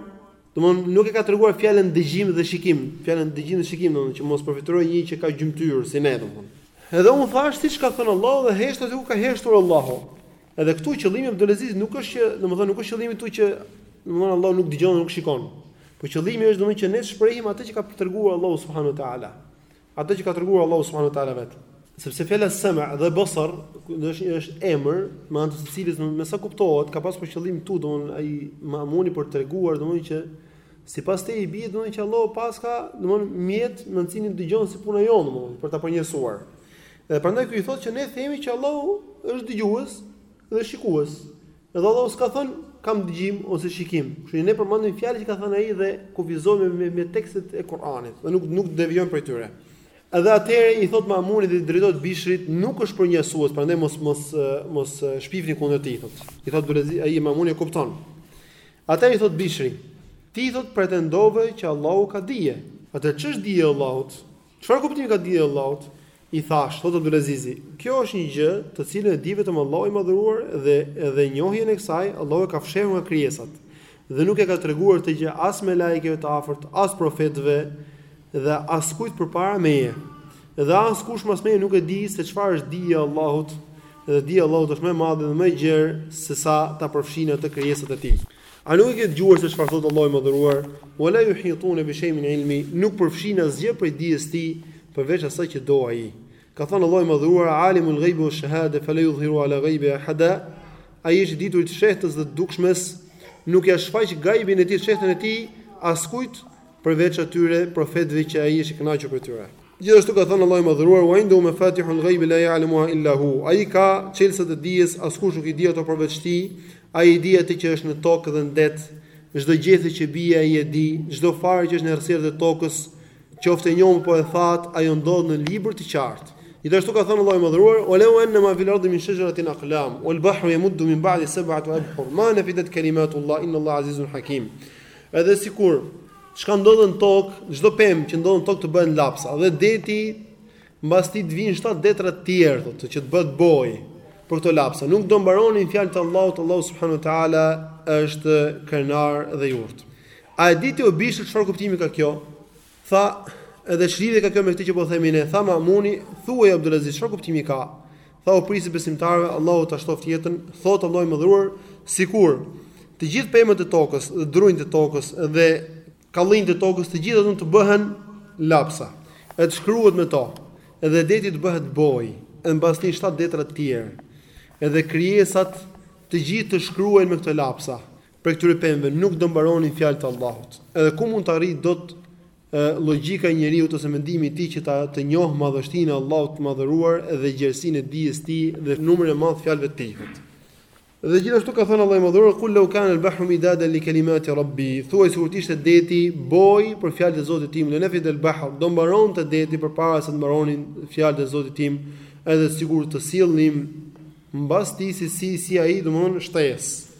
domthon nuk e ka treguar fjalën dëgjim dhe shikim, fjalën dëgjim dhe shikim domthon që mos përfytyrojë njeri që ka gjymtyr si ne domthon. Edhe unë thash siç ka thënë Allahu dhe heshta aty ku ka heshtur Allahu. Edhe këtu qëllimi i Abdulazizit nuk është që, domethënë nuk është qëllimi këtu që domethënë Allahu nuk dëgjon dhe nuk shikon. Po qëllimi është domethënë që ne të shprehim atë që ka treguar Allahu subhanahu wa taala. Atë që ka treguar Allahu subhanahu wa taala vetë. Sepse fjala sema dhe basar, domethënë është është emër, me anë të së cilës me sa kuptohet, ka pas për qëllim këtu, domethënë ai Mamuni për të treguar domethënë që sipas te i bie domethënë që Allahu paska domethënë mjet me anë të cilit dëgjon si puna jonë domethënë për ta përnjerëzuar. Dhe prandaj ky i thotë që ne themi që Allahu është dëgjues dhe shikues. Edhe Allahu s'ka thënë, Kam dëgjim ose shikim. Kështu që ne përmendim fjalët që ka thënë ai dhe kufizohemi me, me tekstet e Kur'anit dhe nuk nuk devijojmë prej tyre. Edhe atëherë i thot Mamuni dhe i drejtohet Bishrit, nuk është përnjerëzues, prandaj mos mos mos shpifni kundër tij thot. I thot Abdulazizit, ai Mamuni e kupton. Atëherë i thot Bishri, ti thot pretendove që Allahu ka dije. Atëherë ç'është dija e Allahut? Çfarë kuptimi ka dija e Allahut? I thashë, thotë Abdulazizi, Kjo është një gjë, të cilën e di vetëm Allahu i Madhëruar dhe edhe njohjen e kësaj, Allahu e ka fshehur nga krijesat, dhe nuk e ka treguar këtë gjë as melajkeve të afërt, as profetëve dhe askujt përpara meje. Dhe askush mas meje nuk e di se çfarë është dija e Allahut, dhe dija e Allahut është më e madhe dhe më e gjerë sesa ta përfshijnë atë krijesat e Tij. A nuk e ke dëgjuar se çfarë thotë Allahu i Madhëruar, "Wa la yuhitune bi shay'in min ilmi", Nuk përfshijnë asgjë prej dijes së Tij përveç asaj që do Ai. Ka thënë Allahu i Madhëruar, "Alimul ghaybi wash shahade fela yudhhiru ala ghaybihi ahada", Ai është i Dituri i të Fshehtës dhe të Dukshmes, nuk ia shfaq gajbin e Tij të Fshehtën e Tij askujt, përveç atyre profetëve që Ai është i kënaqur prej tyre. Gjithashtu ka thënë Allahu i Madhëruar, "Wa indahu mafatihul ghaibi la ya'lamuha illa hu", Ai ka çelësat e dijes, askush nuk i di ato përveç Tij, Ai e di atë që është në tokë dhe në det, çdo gjethe që bie Ai e di, çdo farë që është në errësirët e tokës, qoftë e njomë apo e thatë, ajo ndodhet në libër të qartë. Gjithashtu ka thënë Allahu i Madhëruar, "Wa law anna ma fil ardhi min shajaratin aqlam, wal bahru yamuddu min ba'di sab'ati abhur, ma nafidat kalimatullahi, innallaha azizun hakim". Edhe sikur çka ndodhet në tokë, çdo pemë që ndodhet në tokë të bëhen lapsa dhe deti mbas tij të vijnë shtatë detra të tjerë, thotë që të bëhet bojë për këto lapsa. Nuk do mbaronin fjalët e Allahut, Allahu subhanahu wa taala është krenar dhe i urtë. A e di ti o Bishr çfarë kuptimi ka kjo? Tha, edhe ç'lidhje ka kjo me këtë që po themi ne? Tha Ma'muni, thuaj o Abdulaziz, çfarë kuptimi ka? Tha, o prijësi i besimtarëve, Allahu ta shtoftë jetën, thotë Allahu i Madhëruar, sikur të gjithë pemët e tokës dhe drunjtë e tokës dhe kallinjtë e tokës të gjitha domethënë të bëhen lapsa, e të shkruhet me to, edhe deti të bëhet bojë, e mbas tij shtatë detra të tjerë, edhe krijesat të gjithë të shkruajnë me këto lapsa, prej këtyre pemëve nuk do mbaronin fjalët e Allahut. Edhe ku mund të arrijë dot logjika e njeriut ose mendimi i tij që të njohë madhështinë e Allahut të Madhëruar dhe gjerësinë e dijes së Tij dhe numrin e madh të fjalëve të Tij. Dhe gjithashtu ka thënë Allahu i Madhëruar kul law kana al-bahru midadan li kalimati rabbi thuaj sikur të ishte deti bojë për fjalët e Zotit tim lenafid al-bahr do mbaronte deti përpara se të mbaronin fjalët e Zotit tim edhe sikur të sillnim mbas tij si si, si ai domthon shtesë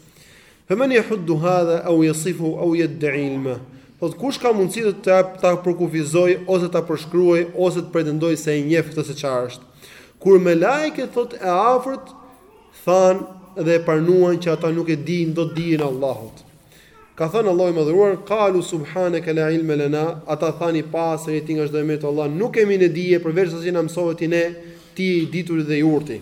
Fe men yahuddu hadha aw yasifu aw yad'i ilma. Thot kush ka mundësi të ta, ta përkufizoj ose ta përshkruaj ose të pretendoj se e njeh këtë se çfarë është. Kur melaiket thot e afërt than dhe e pranuan që ata nuk e dinë dot dijen e Allahut. Ka thënë Allahu i madhëruar, "Qalu subhanaka la ilma lana", ata thanë i pastër je ti nga çdo e metë o Allah, nuk kemi ne dije përveç asaj që na mësove ti ne, ti je i dituri dhe i urti.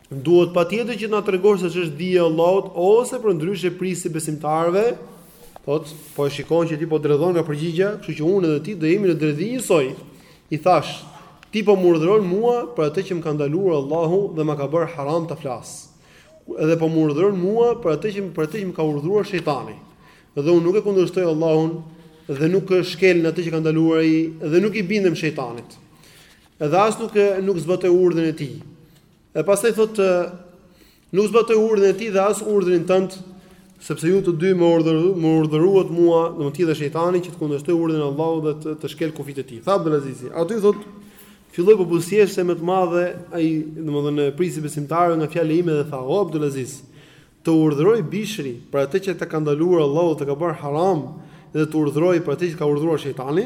Duhet patjetër që të na tregosh se ç'është dija e Allahut ose përndryshe prijësi i besimtarëve, thotë, po e shikon që ti po dredhon nga përgjigja, kështu që unë dhe ti do jemi në dredhi njësoj. I thash, ti po më urdhëron mua për atë që më ka ndaluar Allahu dhe më ka bërë haram ta flas. Edhe po më urdhëron mua për atë që për atë që më ka urdhëruar shejtani. Dhe unë nuk e kundërshtoj Allahun dhe nuk e shkel atë që ka ndaluar ai dhe nuk i bindem shejtanit. Edhe as nuk e nuk zbatoj urdhrin e tij. E pastaj thotë nuk zbatoj urdhrin e tij dhe as urdhrin tënd, sepse ju të dy më urdhëruat, më urdhëruat mua, domethënë ti dhe shejtani që të kundërshtoj urdhrin e Allahut dhe të, të shkel kufijtë e tij. Tha Abdul Aziz, aty thot filloi po qesh se më të madhe ai, domethënë prijësi i besimtarëve nga fjala ime dhe tha, "O Abdul Aziz, të urdhëroi Bishri për atë që të ka ndaluar Allahu të ka bërë haram dhe të urdhëroi për atë që të ka urdhëruar shejtani?"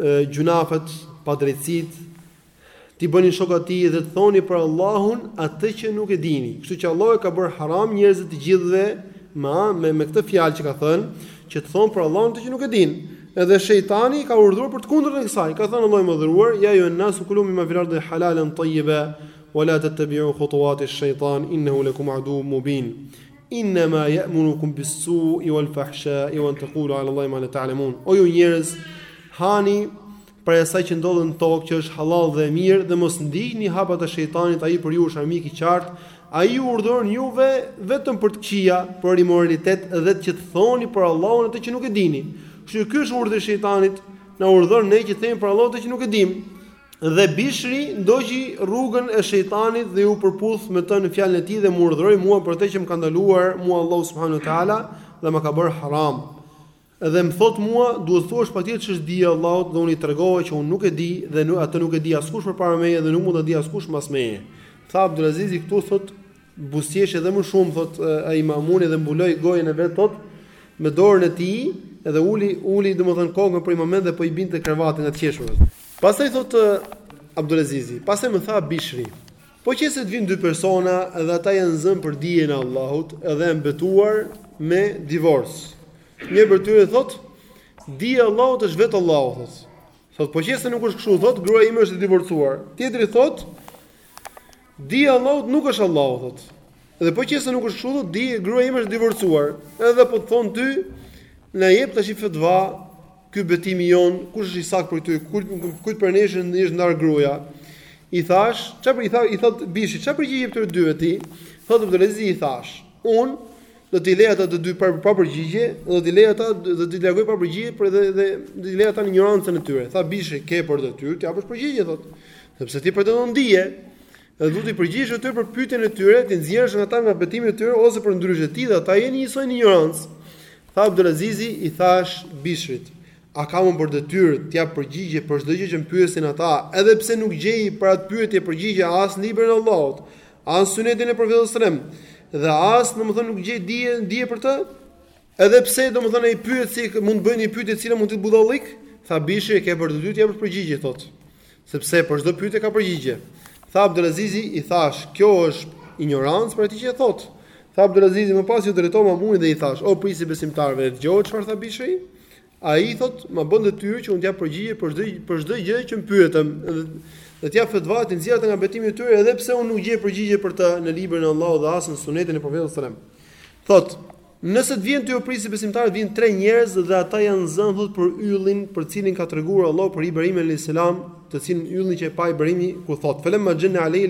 gjynahet, padrejtësitë, t'i bëni shok atij dhe të thoni për Allahun atë që nuk e dini. Kështu që Allahu e ka bërë haram njerëzit të gjithëve me me, me këtë fjalë që ka thënë, që të thonë për Allahun atë që nuk e dinë. Edhe shejtani ka urdhëruar për të kundërtën e kësaj. Ka thënë Allahu i madhëruar, ja ejjuha nasu kulu mimma fil ardi halalan tayyiba wa la tattabi'u khutuwati ash-shaytan innahu lakum aduwwun mubin. Innama ya'murukum bis-su'i wal-fahsha'i wa an taqulu 'ala Allahi ma la ta'lamun. O ju njerëz, hani prej asaj që ndodhet në tokë, që është halal dhe e mirë dhe mos ndiqni hapat e shejtanit, ai për ju është armik i qartë. Ai ju urdhëron juve vetëm për të këqija, për imoralitet dhe të që të thoni për Allahun atë që nuk e dini. Kështu që ky është urdhri i shejtanit, na urdhëron ne që të themi për Allahun atë që nuk e dimë. Dhe Bishri ndoqi rrugën e shejtanit dhe iu përputh me të në fjalën e tij dhe më urdhëroi mua për atë që më ka ndaluar mua Allahu subhanahu wa ta'ala dhe më ka bërë haram. Dhe më thotë mua, duhet të thuash patjetër ç'është dija e Allahut dhe unë i tregova që unë nuk e di dhe atë nuk e di askush përpara meje dhe nuk mund ta dijë askush mbas meje. Tha Abdulazizi këtu thotë buzëqeshi edhe më shumë thotë ai Mamuni dhe mbuloi gojën e vet thotë me dorën e tij dhe uli uli domethënë kokën për një moment dhe po i binte krevatit nga të qeshurët. Pastaj thotë Abdulazizi, pastaj më tha Bishri, Po qe se të vijnë dy persona dhe ata janë zënë për dijen e Allahut dhe janë betuar me divorc. Një prej tyre thotë, Dija e Allahut është vetë Allahu, thotë. Thotë, po qe se nuk është kështu, thotë, gruaja ime është e divorcuar. Tjetri thotë, Dija e Allahut nuk është Allahu, thotë. Dhe po qe se nuk është kështu, thotë, dije gruaja ime është e divorcuar. Edhe po të thon ty, na jep tash fetva Ky betimi jon, kush është i saktë për ty, kujt kujt prej nesh i është ndarë gruaja? I thash, çfarë i tha, i thot Bishri, çfarë përgjigje u jep të dyve ti? Thotë Abdulazizi i thash, unë do t'i lej ata të dy pa pa përgjigje, do t'i lej ata do t'i largoj pa përgjigje, por edhe edhe do t'i lej ata në injorancën e tyre. Tha Bishri, ke për detyrë të japësh përgjigje thotë, sepse ti pretendon dije. Dhe do t'i përgjigjesh atyre për pyetjen e tyre, t'i nxjerrësh ata nga betimi i tyre ose përndryshe ti dhe ata jeni njësoj në injorancë. Tha Abdulazizi, I thash Bishrit, A kam unë për detyrë të jap përgjigje për çdo gjë që më pyesin ata, edhe pse nuk gjej për atë pyetje përgjigje as në Librin e Allahut, as në Sunetin e Profetit sallallahu alejhi wasallam, dhe as, domethënë, nuk gjej dije, dije për të? Edhe pse domethënë ai pyetësi mund të bëjë një pyetje e cila mund të jetë budallik, tha Bishri e ke për detyrë të japësh përgjigje thotë. Sepse për çdo pyetje ka përgjigje. Tha Abdulazizi i thash, kjo është injorancë për atë që e thotë. Tha Abdulazizi më pas iu drejtova Mamunit dhe i thash, o prijësi i besimtarëve e dëgjove çfarë tha Bishri? Ai thotë, ma bën detyrë që unë të jap përgjigje për çdo për çdo gjë që më pyesin dhe të jap fetva t'i nxjerr ata nga betimi i tyre edhe pse unë nuk gjej përgjigje për të në librin e Allahut dhe as në sunetin e profetit sallallahu alajhi wasallam. Thotë, nëse të vjen ty o prijësi i besimtarëve, vijnë tre njerëz dhe ata janë zënë thotë për yllin për cilin ka treguar Allahu për Ibrahim alayhis salam, të cilin yllin që e pa Ibrahimi ku thotë, "Felemma janna alay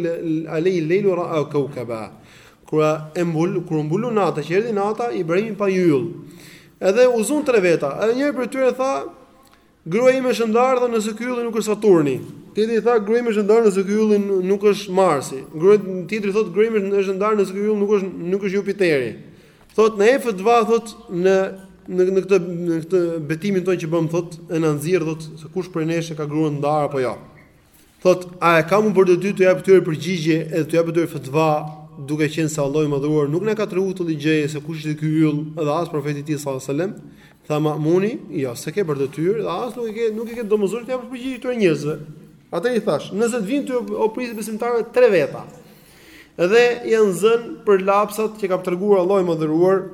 alayhi al-layl ra'a kawkaba." Kur e mbul, kur mbuloi nata, që erdhi nata, Ibrahimi pa yll. Edhe u zunë tre veta. Edhe njëri prej tyre tha, gruaja ime është ndarë tha nëse ky ylli nuk është Saturni. Tjetri tha, gruaja ime është ndarë nëse ky ylli nuk është Marsi. Gruaja tjetri thotë, gruaja ime është ndarë nëse ky yll nuk është nuk është Jupiteri. Thotë na jep fetva thotë në në në këtë në këtë betimin tonë që bëmë thotë e na nxirr thotë se kush prej nesh e ka gruan ndarë apo jo. Ja. Thot, a e kam unë për detyrë t'u jap këtyre përgjigje edhe t'u jap këtyre fetva, duke qenë se Allahu i Madhëruar nuk na ka treguar këtë lloj gjëje se kush ishte ky yll dhe as profeti i tij sallallahu alajhi wasallam? Tha Ma'muni, jo, s'e ke për detyrë dhe as nuk e ke nuk e ke domosdoshmë t'u japësh përgjigje këtyre njerëzve. Atëherë i thash, nëse të vijnë ty o prisi i besimtarëve tre veta. Dhe janë zënë për lapsat që ka treguar Allahu i Madhëruar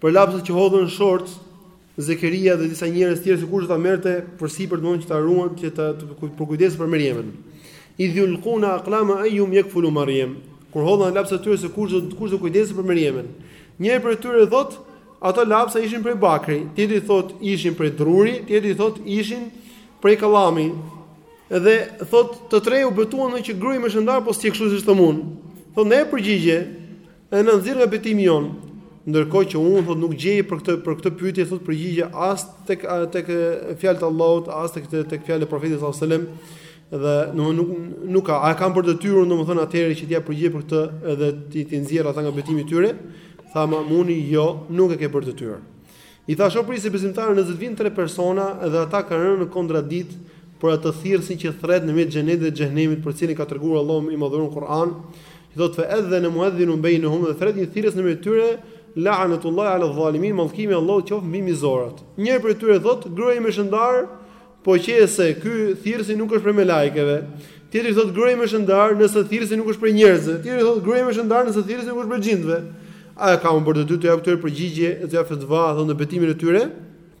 Për lapsat që hodhën në short, Zekeria dhe disa njerëz tjerë se kush do ta merrte përsipër domthonë që ta ruan që të, të, të përkujdeset për Merjemin. Idh yulquna aqlama ayyum yakfulu Maryam. Kur hodhën lapsat tyre se kush do kush do kujdeset për Merjemin. Njëri prej tyre thotë, ato lapsa ishin prej bakri, tjetri thotë ishin prej druri, tjetri thotë ishin prej kallami. Dhe thotë të tre u betuan që gruaja ime është e ndarë po s'qe kështu si them unë. Thonë na jep përgjigje, E na nxjerr nga betimi jonë, ndërkohë që unë thotë nuk gjej për këtë për këtë pyetje thotë përgjigje as tek tek fjalët e Allahut, as tek tek fjalët e profetit sallallahu alajhi wasallam dhe nuk nuk nuk ka, a e kam për detyrë unë domethënë atëherë që t'i jap përgjigje për këtë edhe t'i t'i nxjerr ata nga betimi i tyre? Tha Mamuni, jo, nuk e ke për detyrë. I thashë o prisi i besimtarëve nëse të vijnë tre persona dhe ata kanë rënë në kontradiktë për atë thirrësin që thret në mes xhenetit dhe xhehenemit për të cilin ka treguar Allahu i Madhëruar në Kur'an, që thotë fe edhene muedhinun bejnehum dhe thret një thirrës në mes tyre la'anetullahi ala dhalimin mallkimi i Allahut qoftë mbi mizorat. Njëri prej tyre thotë, Gruaja ime është e ndarë Po qe se ky thirrsi nuk është prej melajkeve, tjetri thotë gruaja ime është e ndarë, nëse thirrsi nuk është prej njerëzve, tjetri thotë gruaja ime është e ndarë, nëse thirrsi nuk është prej xhindëve. A e kam për detyrë t'u jap këtyre përgjigje, t'u jap fetva domthonë në betimin e tyre?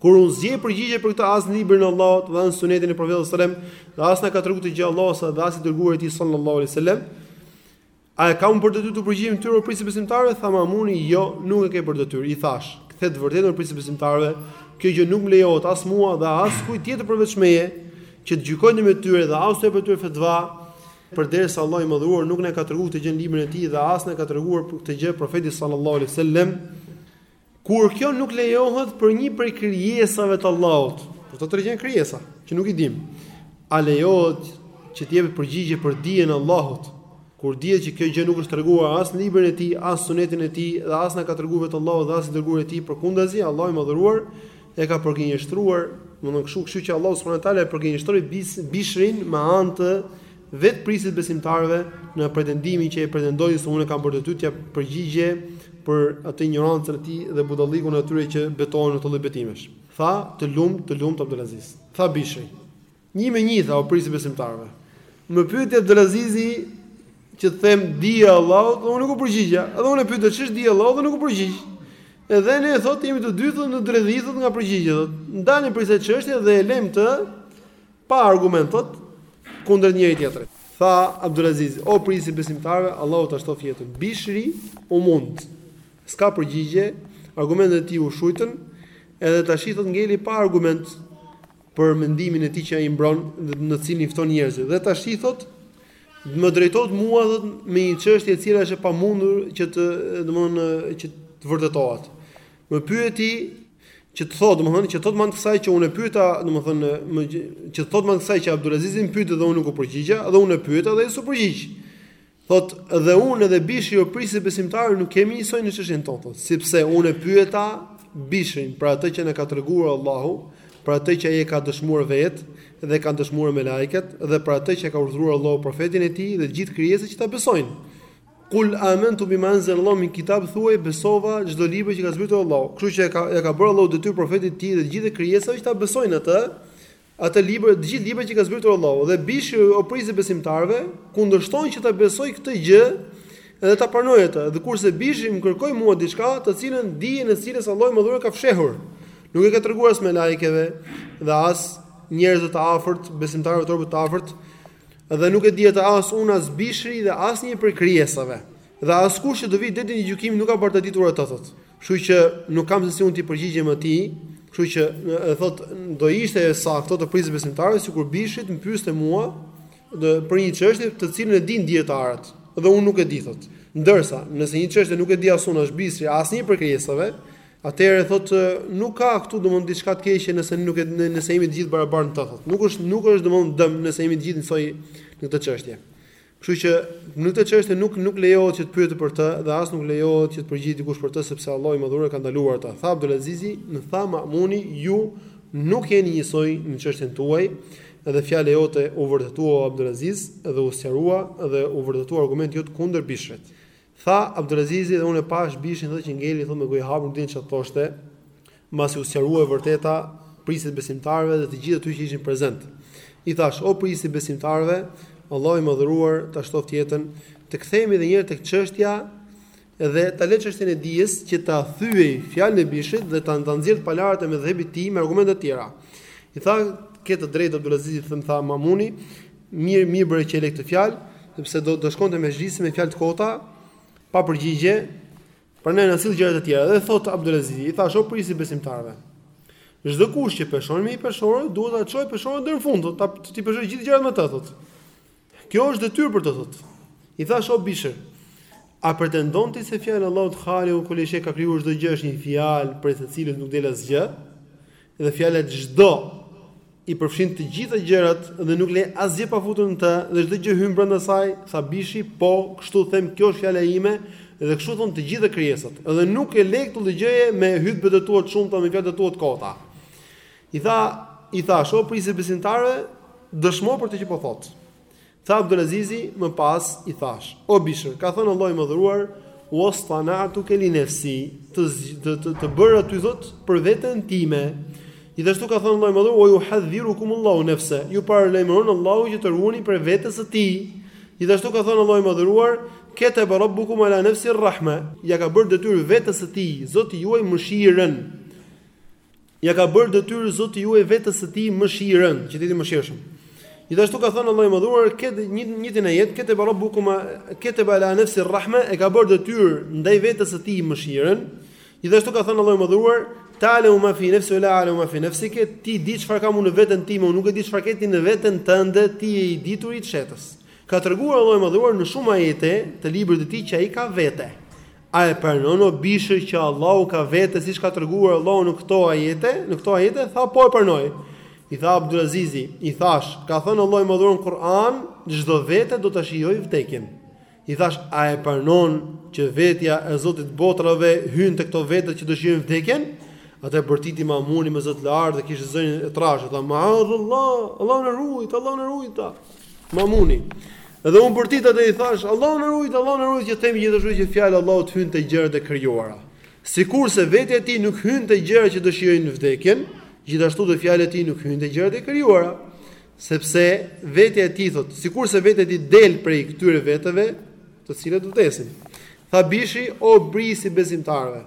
Kur unë s'gjej përgjigje për këtë as në librin e Allahut dhe as në sunetin e profetit sallallahu alajhi wasallam, dhe as na ka treguar këtë gjë Allahu sa dhe as i dërguari i tij sallallahu alajhi wasallam, A e kam unë për detyrë t'u përgjigjem këtyre o prisi i besimtarëve? Tha Mamuni, jo, nuk e ke për detyrë. I thash, the të vërtetën o prisi i besimtarëve, kjo gjë nuk më lejohet as mua dhe as kujt tjetër përveç meje, që të gjykojë ndërmjet tyre dhe as t'u japë atyre fetva, përderisa Allahu i Madhëruar nuk na ka treguar këtë gjë në librin e tij dhe as na ka treguar këtë gjë profeti sallallahu alaihi wasallam. Kur kjo nuk lejohet për një prej krijesave të Allahut, për të treguar krijesa që nuk i dimë, a lejohet që të jepet përgjigje për dijen e Allahut? Kur dihet që kjo gjë nuk është treguar as në librin e tij, as në sunetin e tij, dhe as na ka treguar vetë Allahu dhe as i dërguari i tij, përkundazi Allahu i madhëruar e ka përgënjeshtruar, domthonë kështu, kështu që Allahu subhanahu wa taala e përgënjeshtroi Bishrin me anë të Vetë prisit të besimtarëve në pretendimin që ai pretendoi se unë e kam për detyrë t'i jap përgjigje për atë injorancën e tij dhe budallikun e atyre që betohen në këto lloj betimesh. Tha, Të lumtë, të lumtë Abdulaziz. Tha Bishri, Një me një, tha, o pris i besimtarëve. Më pyeti Abdulazizi që të them dije e Allahut dhe unë nuk u përgjigja. Edhe unë e pyeta ç'është dija e Allahut dhe nuk u përgjigj. Edhe ne thotë jemi të dy thotë në dredhi thotë nga përgjigjet. Ndani për këtë çështje dhe e lëmë të Pa argumentet kundër njëri tjetrit. Tha Abdulazizi, O princ i besimtarëve, Allahu ta shtoftë jetën! Bishri u mund. S'ka përgjigje, argumentet e tij u shujtën, edhe tashi thotë ngeli pa argument për mendimin e tij që ai mbron dhe në të cilin i fton njerëzit. Dhe tashi thotë më drejtohet mua dhe me një çështje e cila është e pamundur që të, domthonë, që të vërtetohet. Më pyeti që të thotë, domethënë që thotë më kësaj që unë e pyeta, domethënë më që thotë ma kësaj që Abdulazizi më pyeti dhe unë nuk u përgjigja, dhe unë e pyeta dhe ai s'u përgjigj. Thot, dhe unë edhe Bishri o princ i besimtarëve nuk jemi njësoj në çështjen tonë, thot, sepse unë e pyeta Bishrin për atë që na ka treguar Allahu, për atë që ai e ka dëshmuar vetë dhe ka dëshmuar melaiket dhe për atë që ka urdhëruar Allahu profetin e tij dhe gjithë krijesat që ta besojnë. Kul amentu bima enzel Allahu min kitab thuaj besova çdo libër që ka zbritur Allahu. Kështu që e ka e ka bërë Allahu detyrë profetit të tij dhe të gjithë krijesave që ta besojnë atë, atë libër, të gjithë librat që ka zbritur Allahu. Dhe Bishri o princ i besimtarëve kundërshton që ta besojë këtë gjë dhe ta pranojë atë. Dhe kurse Bishri më kërkoi mua diçka, të cilën dijen e cilës Allahu i madhëruar e ka fshehur. Nuk e ka treguar as melaikeve dhe as njerëzve të afërt, besimtarëve të afërt, Dhe nuk e di atë as unë as Bishri dhe asnjë prej krijesave. Dhe askush që do vijë deri ditën e gjykimit nuk ka për ta ditur atë thotë. Kështu që nuk kam se si unë t'i përgjigjem atij, kështu që thotë do ishte e saktë o princ i besimtarëve sikur Bishri të më pyeste mua për një çështje të cilën e din dietarët dhe unë nuk e di thotë. Ndërsa, nëse një çështje nuk e di as unë as Bishri, asnjë prej krijesave, Atëherë thotë nuk ka këtu domthon diçka të keqe nëse nuk e nëse jemi të gjithë barabartë në të thotë. Nuk është nuk është domthon dëm nëse jemi të gjithë njësoj në këtë çështje. Kështu që në këtë çështje nuk nuk lejohet që të pyetet për të dhe as nuk lejohet që të përgjigjet dikush për të sepse Allahu i madhëruar e ka ndaluar atë. Tha Abdul Azizi, më tha Ma'muni, ju nuk jeni njësoj në çështjen tuaj. Edhe fjala jote u vërtetua Abdul Aziz dhe u sqarua dhe u vërtetua argumenti jot kundër Bishrit. Tha Abdulazizi dhe unë e pashë Bishrin thotë që ngeli thotë me gojë hapur nuk dinte çfarë të thoshte, mbasi u sqarua e vërteta princit të besimtarëve dhe të gjithë aty që ishin prezent. I thashë, o princ i besimtarëve, Allahu i Madhëruar ta shtoftë jetën, të kthehemi edhe një herë tek çështja dhe ta lë çështjen e dijes që ta thyej fjalën e Bishrit dhe ta ta nxjerrë pallavrat e medhhebit të tij me argumente të tjera. I tha, ke të drejtë Abdulazizi, më tha Mamuni, Mirë, mirë bëre që e le këtë fjalë, sepse do do shkonte mexhlisi me fjalë të kota, pa përgjigje. Prandaj na sill gjëra të tjera. Dhe thot Abdulaziz, i thashë o princ i besimtarëve. Çdo kush që peshon me një peshore, duhet ta çojë peshorën deri në fund, t'i peshojë gjithë gjërat me të thot. Kjo është detyrë për të thot. I thashë o Bishr, a pretendon ti se fjala e Allahut haliku kul-li shej ka krijuar çdo gjë është një fjalë për të cilën nuk del asgjë? Dhe fjala çdo i përfshin të gjitha gjërat dhe nuk lë asgjë pa futur në të dhe çdo gjë hyn brenda saj, tha Bishri, po, kështu them kjo është fjala ime dhe kështu thonë të gjitha krijesat dhe nuk e le këtë llojgjëje me hytbet e tua të shumta me fjalët e tua të kota. I tha, i thashë, o prijësi i besimtarëve, dëshmo për atë që po thotë. Tha Abdul Azizi, më pas i thashë, O Bishr, ka thënë Allahu i Madhëruar, "Wastana'tuka li nafsi", të të të, të bëra ty thotë për veten time. Gjithashtu ka thënë Allahu i Madhëruar, "Wa yuhadhdhirukum Allahu nafsa", ju paralajmëron Allahu që të ruheni prej vetes së tij. Gjithashtu ka thënë Allahu i Madhëruar, "Kataba rabbukum ala nafsi ar-rahma", ja ka bërë detyrë vetes së tij, Zoti juaj mëshirën. Ia ka bërë detyrë Zoti juaj vetes së tij mëshirën, që të jetë i mëshirshëm. Gjithashtu ka thënë Allahu i Madhëruar, te një ajet tjetër, kataba rabbukum kataba ala nafsi ar-rahma e ka bërë detyrë ndaj vetes së tij mëshirën. Gjithashtu ka thënë Allahu i Madhëruar, ta'lamu ma fi nafsi la a'lamu ma fi nafsike ti di çfarë kam unë në veten time, unë nuk e di çfarë ke ti në veten tënde, ti je i dituri i fshehtës. Ka treguar Allahu i Madhëruar në shumë ajete të librit të tij që ai ka vete. A e pranon o Bishr që Allahu ka vete siç ka treguar Allahu në këto ajete, në këto ajete tha po e pranoj. I tha Abdulazizi, i thash, ka thënë Allahu i Madhëruar në Kur'an, çdo vete do ta shijojë vdekjen. I thash, a e pranon që vetja e Zotit të botrave hyn tek këto vete që do shijojnë vdekjen? Atëherë bërtiti Mamuni me zë të lartë dhe kishte zërin e trashë, tha, "Ma'adhallah, Allahu na ruajt, Allahu na ruajt." Mamuni. Edhe unë bërtita dhe i thash, Allahu na ruajt, Allahu na ruajt që themi gjithashtu që fjala e Allahut hyn te gjërat e krijuara. Sikurse vetja e tij nuk hyn te gjërat që do shijojnë vdekjen, gjithashtu dhe fjala e tij nuk hyn te gjërat e krijuara. Sepse vetja e tij thot, sikurse vetja e tij del prej këtyre veteve, të cilat vdesin. Tha Bishri, o prijësi i besimtarve,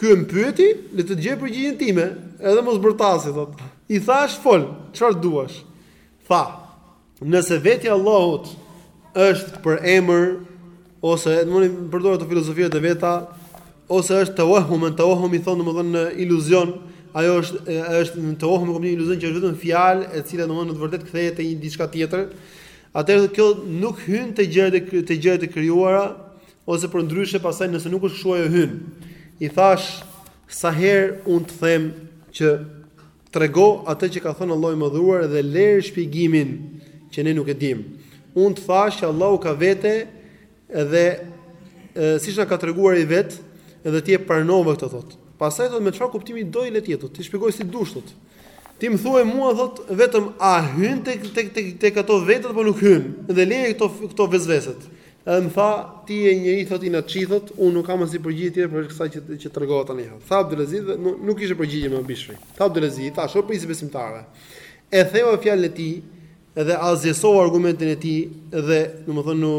ky më pyeti, le të dëgjojë përgjigjen time, edhe mos bërtasë, thot. I thash, fol, çfarë të duash? Tha, nëse vetja e Allahut është përemër, ose domethënë përdor ato filozofitë e veta, ose është tawahum, tawahum i thonë domethënë iluzion, ajo është, është në të wahum e këmë një iluzion që është vetëm fjalë e cila domethënë në të vërdet kthehet te një diçka tjetër, atëherë kjo nuk hyn te gjërat e te gjërat e krijuara ose përndryshe pastaj nëse nuk është kshu ajo hyn. I thash sa herë un të them që Trego atë që ka thënë Allahu i Madhëruar dhe lerë shpjegimin që ne nuk e dimë. Unë të thashë që Allahu ka vete dhe siç na ka treguar ai vetë, edhe ti e pranove këtë thot. Pastaj thot me çfarë kuptimi do le të jetë, ti shpjegoje si të dush thot. Ti më thuaj mua thot vetëm a hyn tek tek tek tek ato vetet apo nuk hyn dhe lëri këto këto vesveset. Edhe më tha, Ti je njëri, thotë, inatçi, thotë, unë nuk kam asnjë përgjigje tjetër përveç kësaj që, që tregova tani, thotë. Tha Abdulaziz dhe nuk, nuk kishte përgjigje ma Bishri. Tha Abdulaziz, i thashë, o prisi besimtarëve, e theva fjalën e tij dhe asgjësova argumentin e tij dhe, domethënë,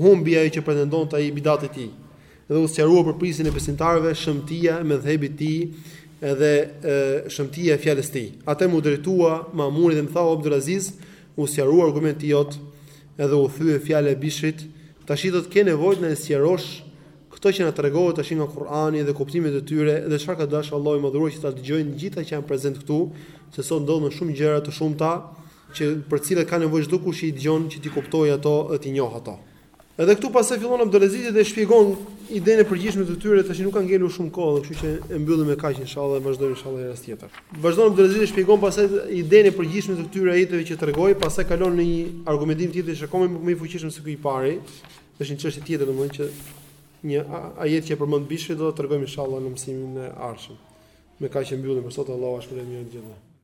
humbi ajo që pretendonte ai bidati i tij. Dhe u sqarua për prisin e besimtarëve shëmtia e medhhebit të tij dhe shëmtia e fjalës së tij. Atëherë u drejtua Ma'muni dhe më tha, O Abdul Aziz, u sqarua argumenti jot dhe u thye fjala e Bishrit, Tashi do të ke nevojë të na e sqarosh këto që na tregove tashi nga Kur'ani dhe kuptimet e tyre dhe çfarë ka dashur Allahu i Madhëruar që ta dëgjojnë të gjithë ata që janë prezent këtu, se sot ndodhën shumë gjëra të shumta që për të cilat ka nevojë çdokush që i dëgjon që t'i kuptojë ato dhe t'i njohë ato. Edhe këtu pastaj fillon Abdulazizi dhe shpjegon idenë e përgjithshme të tyre, tash nuk ka ngelur shumë kohë, kështu që e mbyllim me kaq inshallah dhe vazhdojmë inshallah një herë tjetër. Vazhdon Abdulazizi dhe shpjegon pastaj idenë e përgjithshme të këtyre ajeteve që tregoi, pastaj kalon në një argumentim tjetër që akoma më i fuqishëm se ky i pari, është një çështje tjetër domethënë që një ajet që e përmend Bishri do ta tregojmë inshallah në mësimin e ardhshëm. Me kaq e mbyllim për sot Allahu ju shpërbleftë të gjithë.